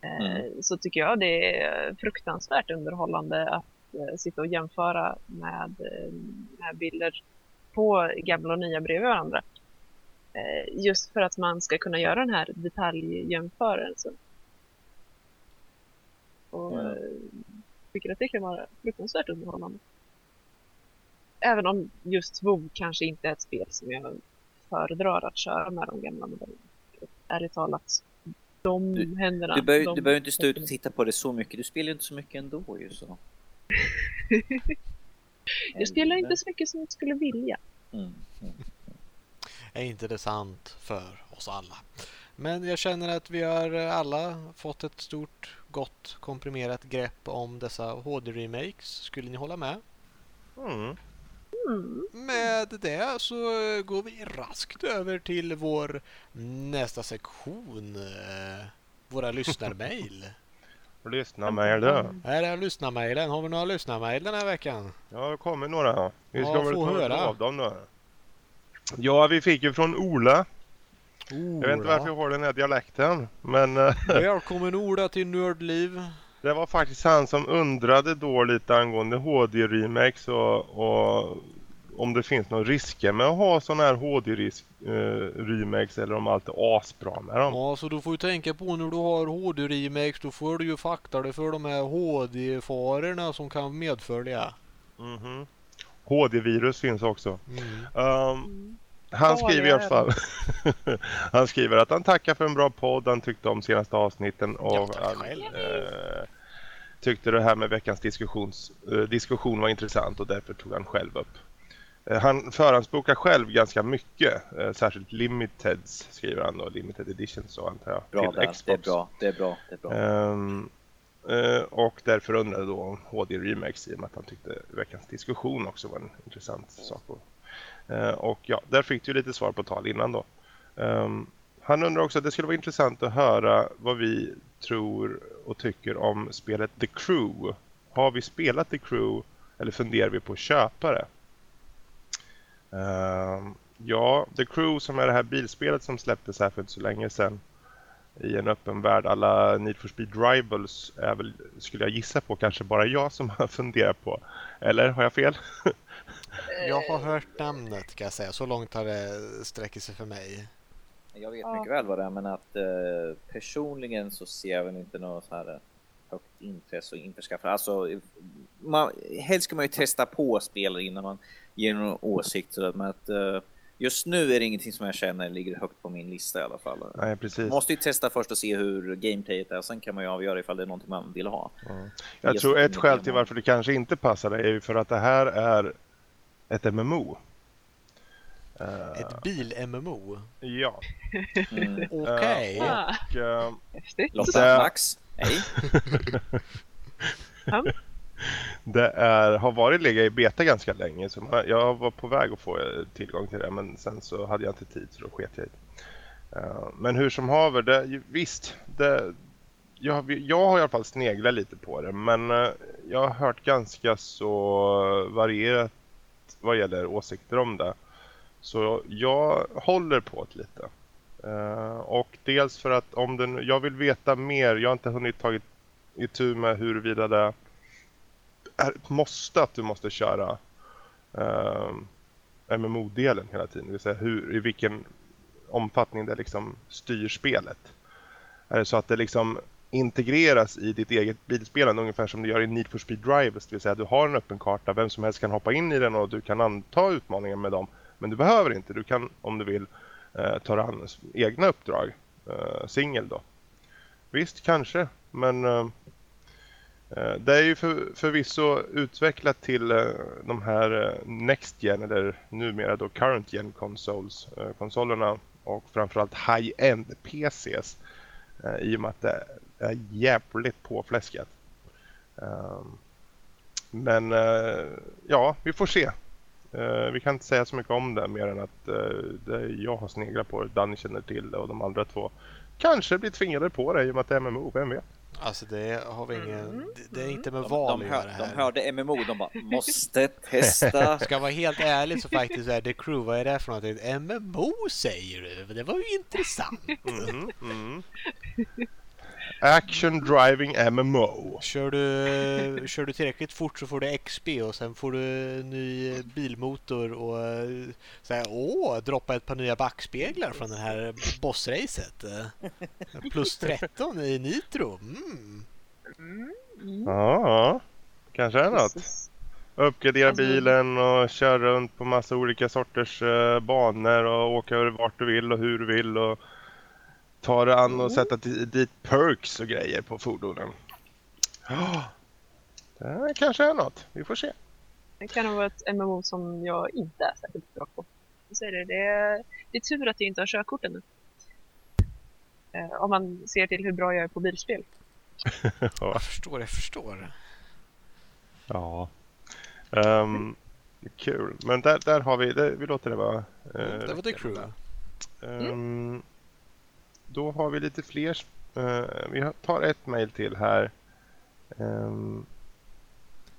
Eh, Mm. Så tycker jag det är fruktansvärt underhållande att eh, sitta och jämföra med, eh, med bilder på gamla och nya bredvid varandra. Eh, just för att man ska kunna göra den här detaljjämförelsen. Och Ja. Tycker att det kan vara fruktansvärt underhållande. Även om just WoW kanske inte är ett spel som jag föredrar att köra med de gamla modellerna. Ärligt talat, de Du- händerna. Du, behöver- de, du behöver inte stå ut och titta på det så mycket. Du spelar ju inte så mycket ändå ju så. Jag spelar inte så mycket som jag skulle vilja. Mm. Mm. Är inte det sant för oss alla? Men jag känner att vi har alla fått ett stort, gott, komprimerat grepp om dessa HD-remakes. Skulle ni hålla med? Mm. Mm. Med det så går vi raskt över till vår nästa sektion. Våra lyssnarmail. Lyssna med då. Här är lyssnarmailen. Har vi några lyssnarmail den här veckan? Ja, det kommer några. Vi ska Ja, väl ta höra. av dem då. Ja, vi fick ju från Ola. Ola. Jag vet inte varför jag har den här dialekten. Men eh, Välkommen Ola till Nördliv. det var faktiskt han som undrade då lite angående HD-remakes och, och om det finns några risker med att ha sådana här HD-remakes eller om allt är asbra med dem. Ja, så du får ju tänka på när du har HD-remakes, då får du ju fakta det för de här HD-farorna som kan medfölja. Mhm. HD-virus finns också. Mm. Um, han skriver i alla fall. han skriver att han tackar för en bra podd. Han tyckte om senaste avsnitten och Ja, han eh, tyckte det här med veckans diskussions, eh, diskussion var intressant och därför tog han själv upp. Eh, han förhandsbokar själv ganska mycket, eh, särskilt limiteds skriver han då, limited edition så antar jag. Bra till där, Xbox. det är bra, det är bra, det är bra. Eh, och därför undrade då om HD Remakes i och med att han tyckte veckans diskussion också var en intressant sak. att- Eh, och ja, där fick du lite svar på tal innan då. Ehm, han undrar också att det skulle vara intressant att höra vad vi tror och tycker om spelet The Crew. Har vi spelat The Crew eller funderar vi på att köpa det? Ehm, ja, The Crew som är det här bilspelet som släpptes här för inte så länge sedan i en öppen värld. Alla Need for Speed Rivals är väl, skulle jag gissa på, kanske bara jag som har funderat på. Eller har jag fel? jag har hört namnet kan jag säga. Så långt har det sträckt sig för mig. Jag vet mycket väl vad det är, men att eh, personligen så ser jag väl inte något så här högt intresse och införskaffa. Alltså, man, helst ska man ju testa på spel innan man ger någon åsikt. Så att, men att, uh, just nu är det ingenting som jag känner ligger högt på min lista i alla fall. Nej, precis. Måste ju testa först och se hur gameplayet är. Sen kan man ju avgöra ifall det är någonting man vill ha. Mm. Jag just tror ett skäl till varför det kanske inte passar dig är ju för att det här är ett MMO. Eh, ett bil-MMO? Ja. Mm. Okej. Okay. Uh, Lotta, Max, hej. det är, har varit legat i beta ganska länge. Så man, jag var på väg att få eh, tillgång till det men sen så hade jag inte tid så då sket jag i det. Uh, men hur som haver, det, visst. Det, jag, jag har i alla fall sneglat lite på det men uh, jag har hört ganska så varierat vad gäller åsikter om det. Så jag håller på det lite. Uh, och dels för att om den, jag vill veta mer, jag har inte hunnit tagit itu med huruvida det är ett måste att du måste köra eh, MMO-delen hela tiden. Det vill säga hur, i vilken omfattning det liksom styr spelet. Är det så att det liksom integreras i ditt eget bilspelande ungefär som du gör i Need for Speed Drivers. Det vill säga du har en öppen karta, vem som helst kan hoppa in i den och du kan anta utmaningar med dem. Men du behöver inte, du kan om du vill eh, ta an egna uppdrag, eh, singel då. Visst, kanske, men eh, Eh, det är ju för, förvisso utvecklat till eh, de här eh, Next Gen eller numera då Current Gen consoles, konsolerna och framförallt high-end PCs i och med att det är jävligt påfläskat. Men ja, vi får se. Vi kan inte säga så mycket om det mer än att det jag har sneglat på det, Danny känner till det och de andra två kanske blir tvingade på det i och med att det är MMO, vem vet? Alltså det har vi ingen, mm. det, är inte med val de, de, hör, det här. de hörde MMO, de bara måste testa. Ska jag vara helt ärlig så faktiskt är The Crew, vad är det för någonting? MMO säger du? Det var ju intressant. Mm, mm. Action Driving MMO. Kör du, kör du tillräckligt fort så får du XP och sen får du ny bilmotor och säga åh, droppa ett par nya backspeglar från det här bossracet. Plus 13 i Nitro. Mm. Ja, kanske är något. Uppgradera alltså- bilen och köra runt på massa olika sorters uh, banor och åka vart du vill och hur du vill och ta det an och mm. sätta dit perks och grejer på fordonen. Oh, det kanske är något. Vi får se. Det kan nog vara ett MMO som jag inte är särskilt bra på. Så det, det, är, det är tur att jag inte har körkort ännu. Eh, om man ser till hur bra jag är på bilspel. ja. Jag förstår, jag förstår. Ja. Um, kul. Men där, där har vi, det, vi låter det vara. Mm, det var det crew. Um, mm då har vi lite fler. Uh, vi tar ett mejl till här. Um,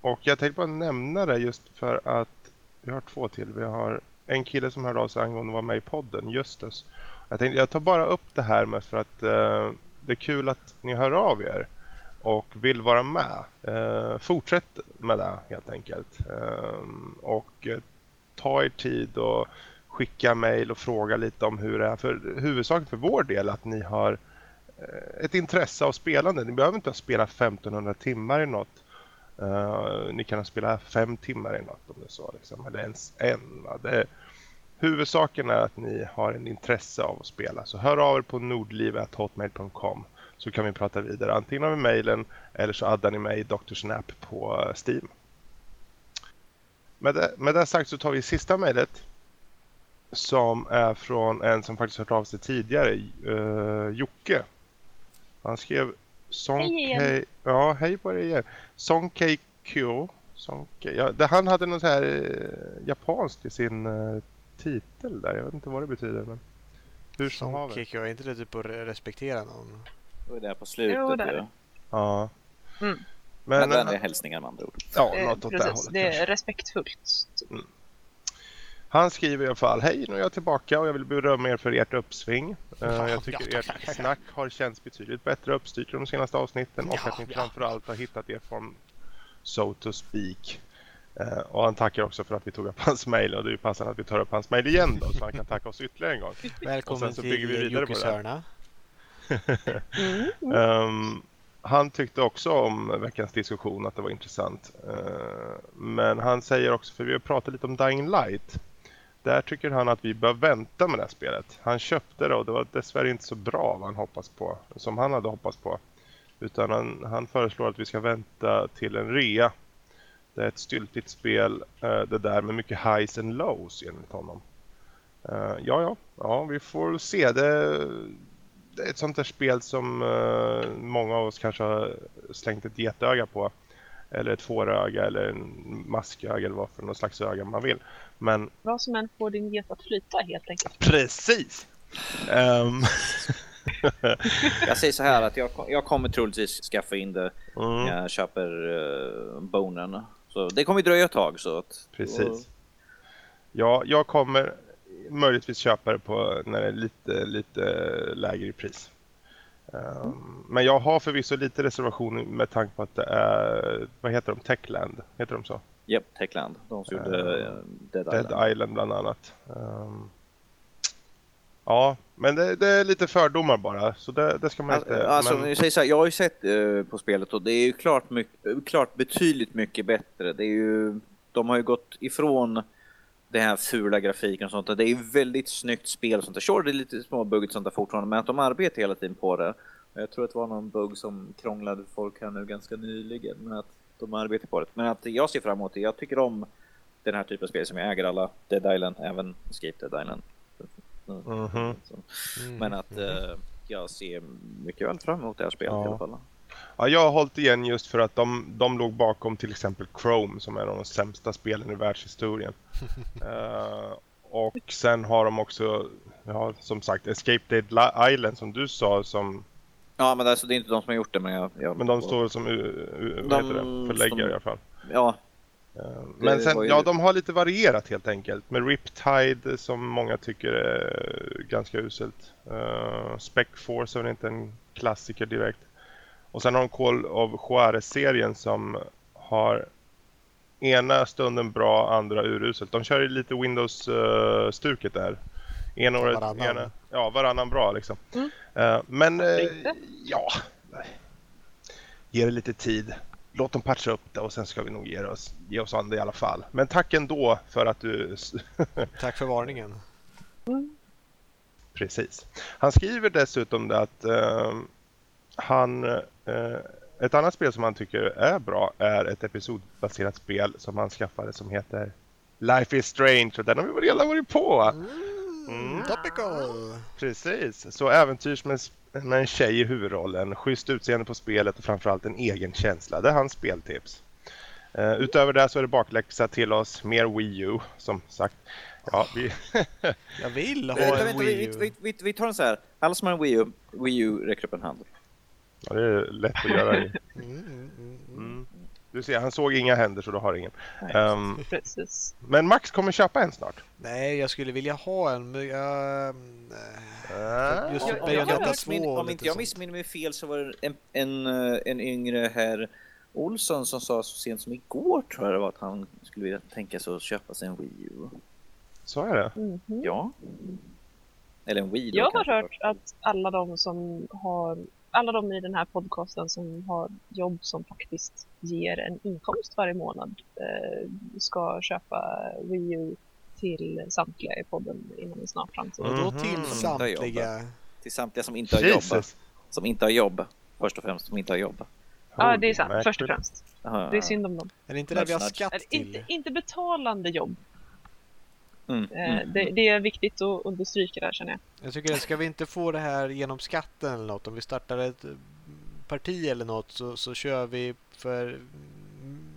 och jag tänkte bara nämna det just för att vi har två till. Vi har en kille som hörde av sig angående att vara med i podden, Justus. Jag tänkte jag tar bara upp det här med för att uh, det är kul att ni hör av er och vill vara med. Uh, fortsätt med det helt enkelt. Um, och ta er tid och skicka mejl och fråga lite om hur det är. För huvudsaken för vår del att ni har eh, ett intresse av spelande. Ni behöver inte ha spelat 1500 timmar i något. Uh, ni kan ha spelat fem timmar i något om det är så. Liksom. Eller ens en. Det, huvudsaken är att ni har en intresse av att spela. Så hör av er på nordlivet.hotmail.com så kan vi prata vidare. Antingen över mejlen eller så addar ni mig i Dr. Snap på eh, Steam. Med det, med det sagt så tar vi sista mejlet som är från en som faktiskt hört av sig tidigare, uh, Jocke. Han skrev Song hej Ja, hej på dig igen. Song Q. Song ja, det, han hade något så här uh, japanskt i sin uh, titel där. Jag vet inte vad det betyder. Men... Hur som kick, jag är inte det typ att re- respektera någon? Det var där på slutet. Jo, är ju. det. Ja. Mm. Men, Men vänliga hälsningar med andra ord. ja, Eh, något åt det hållet. det kanske. är respektfullt. Typ. Han skriver i alla fall Hej, nu är jag tillbaka och jag vill berömma er för ert uppsving. Eh, Ja, jag tycker ja, ert snack har känts betydligt bättre uppstyrt de senaste avsnitten och Ja, att ni ja. framförallt har hittat er från So to speak. Eh, och han tackar också för att vi tog upp hans mail och det är ju passande att vi tar upp hans mail igen då så han kan tacka oss ytterligare en gång. Välkommen sen så bygger vi till vidare på Jockes det. hörna. Mm. Ehm, han tyckte också om veckans diskussion att det var intressant. Eh, men han säger också, för vi har pratat lite om Dying Light. Där tycker han att vi bör vänta med det här spelet. Han köpte det och det var dessvärre inte så bra vad han hoppas på, som han hade hoppats på. Utan han, han föreslår att vi ska vänta till en rea. Det är ett styltigt spel, eh, det där med mycket highs and lows enligt honom. Eh, ja, ja, ja, vi får se. Det, det är ett sånt där spel som eh, många av oss kanske har slängt ett getöga på. Eller ett fåröga eller en masköga eller vad för någon slags öga man vill. Men Vad som än får din get att flyta helt enkelt. precis! Ehm, Jag säger så här att jag, jag kommer troligtvis skaffa in det mm, när jag köper uh, bonen. Så det kommer ju dröja ett tag. Så att, precis. Ja, jag kommer möjligtvis köpa det på när det är lite, lite lägre i pris. Ehm, Men jag har förvisso lite reservation med tanke på att det är, vad heter de, Techland? Heter de så? Japp, Techland. De som gjorde uh, Dead, Island. Dead Island bland annat. Ehm, ja, men det, det är lite fördomar bara, så det, det ska man Alltså, inte... alltså, men, jag, säger så här, jag har ju sett eh, på spelet och det är ju klart, mycket, klart betydligt mycket bättre. Det är ju, de har ju gått ifrån den här fula grafiken och sånt. Det är ju väldigt snyggt spel och sånt där. Sure, det är lite små och sånt där fortfarande, men att de arbetar hela tiden på det. Jag tror att det var någon bugg som krånglade folk här nu ganska nyligen, men att de arbetar på det. Men att jag ser fram emot det. Jag tycker om den här typen av spel som jag äger alla. Dead Island, även Escape Dead Island. Mm. Men att eh, jag ser mycket väl fram emot det här spelet Ja. i alla fall. ja, jag har hållit igen just för att de, de låg bakom till exempel Chrome som är en av de sämsta spelen i världshistorien. Eh, och sen har de också, ja, som sagt, Escape Dead Island som du sa som Ja, men alltså, det är inte de som har gjort det, men jag... jag Men de står som De det? förläggare som- i alla fall. Ja, Eh, Men sen, ju- ja, de har lite varierat helt enkelt. Med Riptide som många tycker är ganska uselt. Uh, Spec Force är väl inte en klassiker direkt. Och sen har de Call of Juarez-serien som har ena stunden bra, andra uruselt. De kör lite Windows-stuket där. Ena året, Varannan. Ena, ja, varannan bra liksom. Mm. Eh, men Inte? ja, ge det lite tid. Låt dem patcha upp det och sen ska vi nog ge oss, ge oss an det i alla fall. Men tack ändå för att du... Tack för varningen. Precis. Han skriver dessutom det att eh, han... Ett annat spel som han tycker är bra är ett episodbaserat spel som han skaffade som heter Life is Strange och den har vi redan varit på. Mm. Topical! Precis, så äventyrs med, med en tjej i huvudrollen, schysst utseende på spelet och framförallt en egen känsla. Det är hans speltips. Uh, utöver det så är det bakläxa till oss, mer Wii U som sagt. Ja, vi, Jag vill ha vänta, en vänta, vi, Wii U. vi, vi, vi tar den så här. Alla som har en Wii U, Wii U räcker upp en hand. ja, det är lätt att göra. Mm, mm, mm, mm. Mm. Du ser, han såg inga händer så du har ingen. Nej. Ehm, Precis. men Max kommer köpa en snart. Nej, jag skulle vilja ha en. Men jag... mm, Äh, Just jag missmin- 2 och om inte jag missminner mig fel så var det en, en, en yngre herr Olsson som sa så sent som igår tror jag det var att han skulle vilja tänka sig att köpa sig en Wii U. Så är det. Mhm. Ja. Eller en Wii då Jag har hört att alla de som har alla de i den här podcasten som har jobb som faktiskt ger en inkomst varje månad eh, ska köpa Wii U till samtliga i podden inom en snar framtid. Och då Mhm. till Som inte har samtliga... Till samtliga som inte har jobb. Jesus. Som inte har jobb. Först och främst som inte har jobb. Ja, det är sant. Först och främst. Det är synd om dem. Är det inte där vi har skatt till? inte, inte betalande jobb. Mm. Eh, Mm. det, det är viktigt att understryka där känner jag. Jag tycker, ska vi inte få det här genom skatten eller något? Om vi startar ett mm, parti eller något så, så kör vi för mm,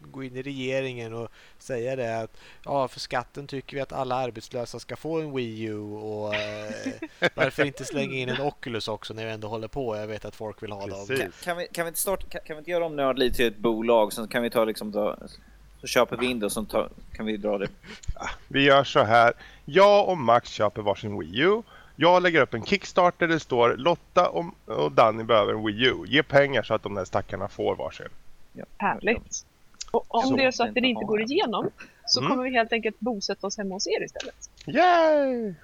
gå in i regeringen och säga det att ja, för skatten tycker vi att alla arbetslösa ska få en Wii U och eh, varför inte slänga in en Oculus också när vi ändå håller på? Jag vet att folk vill ha dem. Precis. Kan, kan, vi, kan, vi inte starta, kan, kan vi inte göra om Nördliv till ett bolag? Så kan vi ta liksom dra, så köper vi in det och så tar, kan vi dra det. Vi gör så här. Jag och Max köper varsin Wii U. Jag lägger upp en Kickstarter där det står Lotta och, och Danny behöver en Wii U. Ge pengar så att de där stackarna får varsin. Ja. Härligt. Och om Så det är så att den inte går igenom så Mm. kommer vi helt enkelt bosätta oss hemma hos er istället. Yay!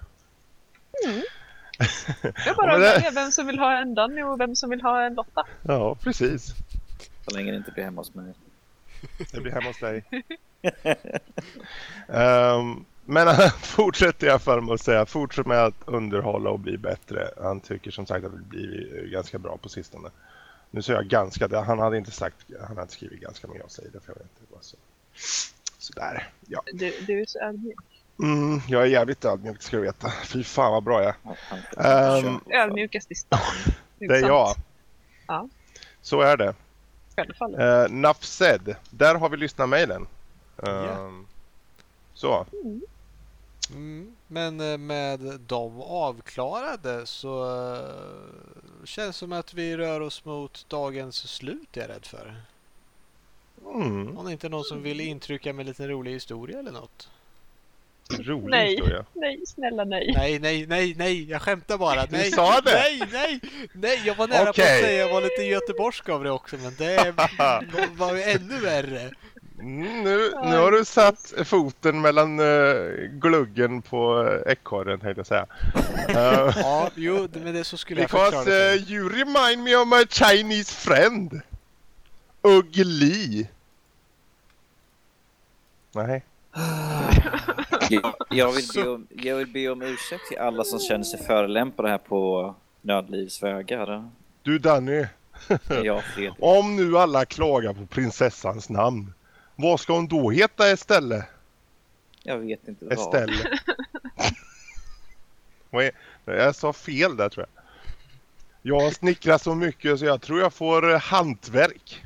Jag bara det- vem som vill ha en Danny och vem som vill ha en Lotta. Ja, precis. Så länge det inte blir hemma hos mig. Det blir hemma hos dig. Ehm, men han fortsätter i alla fall med att säga fortsätt med att underhålla och bli bättre. Han tycker som sagt att det blir ganska bra på sistone. Nu säger jag ganska, han hade inte sagt, han hade skrivit ganska men jag säger det för jag vet inte vad så. Sådär, ja. Du, du är så ödmjuk. Mm, jag är jävligt ödmjuk ska du veta. Fy fan vad bra jag är. Kör. Ödmjukast i stan. Det är jag. Ja. Så är det. Självfallet. Uh, Nuff said. Där har vi lyssnarmailen. Ehm, Ja. Så. Mm, men eh, med dem avklarade så eh, känns som att vi rör oss mot dagens slut är jag rädd för. Mm, Om det inte är någon som vill intrycka med en liten rolig historia eller något. Rolig Nej. historia. Nej, snälla nej. Nej, nej, nej, nej, jag skämtar bara. Du Nej, sa det! Nej, nej, nej, jag var nära på Okej. att säga jag var lite göteborgsk av det också, men det var ju ännu värre. Mm, nu, nu har du satt foten mellan uh, gluggen på uh, ekorren tänkte jag säga. Uh, Ja, jo, men det så skulle jag förklara because det. uh, you remind me of my Chinese friend. Ugly. Nej. Jag, jag, vill be om, jag vill be om ursäkt till alla som känner sig förolämpade här på Nödlivs vägar. Du Danny, Fredrik. om nu alla klagar på prinsessans namn. Vad ska hon då heta istället? Jag vet inte vad. Estelle. Jag sa fel där tror jag. Jag snickrar så mycket så jag tror jag får hantverk.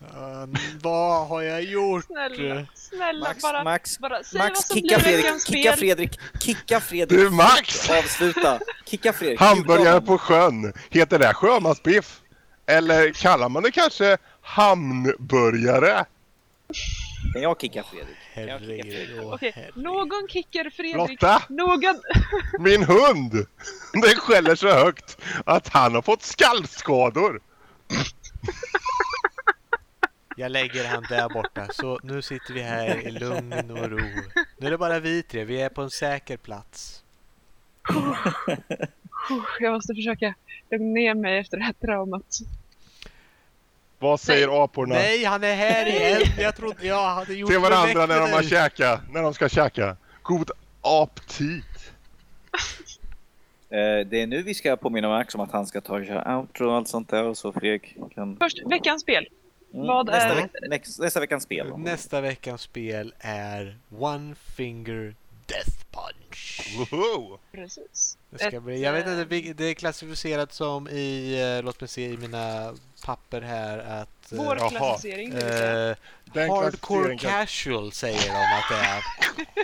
Um, vad har jag gjort? Snälla, snälla Max, bara, Max, bara säg Max, vad som kicka blir Fredrik, kicka. Fredrik, kicka Fredrik. Du Max! Avsluta. Kicka Fredrik. Hamburgare på sjön. Heter det sjömansbiff? Eller kallar man det kanske hamnburgare? Kan jag kicka Fredrik? Herregud. Okej, herregud. någon kickar Fredrik. Lotta? Någon... Min hund! Den skäller så högt att han har fått skallskador. Jag lägger han där borta. Så nu sitter vi här i lugn och ro. Nu är det bara vi tre. Vi är på en säker plats. Jag måste försöka lugna ner mig efter det här traumat. Vad säger aporna? Nej, han är här igen. Jag trodde jag hade gjort Till varandra när de har dig. käkat. När de ska käka. God aptit. Eh, Det är nu vi ska påminna Max om att han ska ta och köra outro och allt sånt där och så Fredrik kan... Först, veckans spel. Mm, Vad nästa, är- veck, nästa, nästa veckans spel. Nästa veckans spel är One Finger Death Punch. Woho! Precis. Det, ska Ett, bli, jag vet eh, inte, vil- det är klassificerat som i, eh, låt mig se i mina papper här att eh, Vår Jaha. klassificering. eh, Hardcore casual säger de att det är.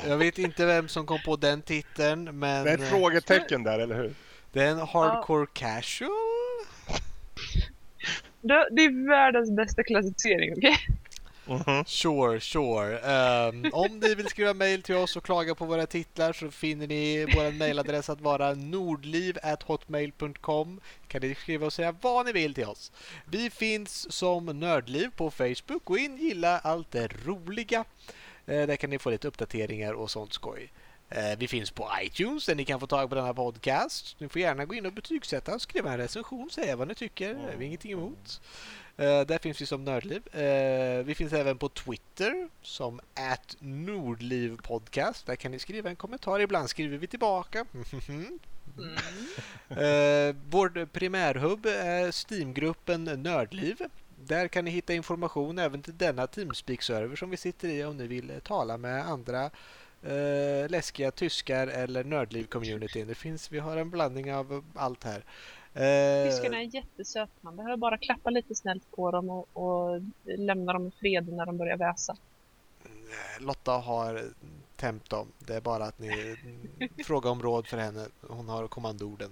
Jag vet inte vem som kom på den titeln men Det är ett eh, frågetecken där, eller hur? det är en Hardcore casual. Det, det är världens bästa klassificering, okej? Mhm. Sure, sure. Ehm, om ni vill skriva mejl till oss och klaga på våra titlar så finner ni vår mejladress att vara nordliv.hotmail.com. kan ni skriva och säga vad ni vill till oss. Vi finns som Nördliv på Facebook. Gå in, gilla allt det roliga. Eh, där kan ni få lite uppdateringar och sånt skoj. Eh, Vi finns på iTunes där ni kan få tag på denna podcast. Ni får gärna gå in och betygsätta och skriva en recension, säga vad ni tycker. Det har vi ingenting emot. Eh, där finns vi som Nördliv. Eh, vi finns även på Twitter som @nordlivpodcast. Där kan ni skriva en kommentar. Ibland skriver vi tillbaka. Mm. Vår primärhubb är Steamgruppen Nördliv. Där kan ni hitta information även till denna Teamspeak-server som vi sitter i om ni vill tala med andra eh, läskiga tyskar eller Nördliv-communityn. Det finns, vi har en blandning av allt här. Eh, Fiskarna är jättesöta. Man behöver bara klappa lite snällt på dem och, och lämna dem i fred när de börjar väsa. Lotta har tämt dem. Det är bara att ni frågar om råd för henne. Hon har kommandoorden.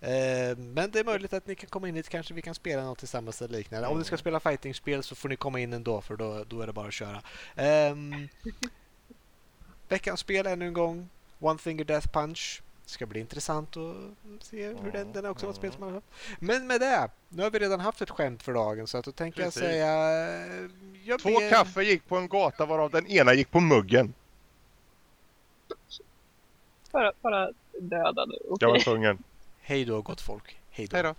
Eh, men det är möjligt att ni kan komma in hit. Kanske vi kan spela något tillsammans eller liknande. Om ni ska spela fightingspel så får ni komma in ändå för då, då är det bara att köra. Eh, veckans spel ännu en gång. One Finger Death Punch. Det ska bli intressant att se hur den, den är också något spel som man har haft. Men med det, nu har vi redan haft ett skämt för dagen så att då tänker Precis. jag säga... Jag Två ber- kaffe gick på en gata varav den ena gick på muggen. Bara, bara döda nu. Jag var tvungen. Hej då gott folk. Hej då. Hej då.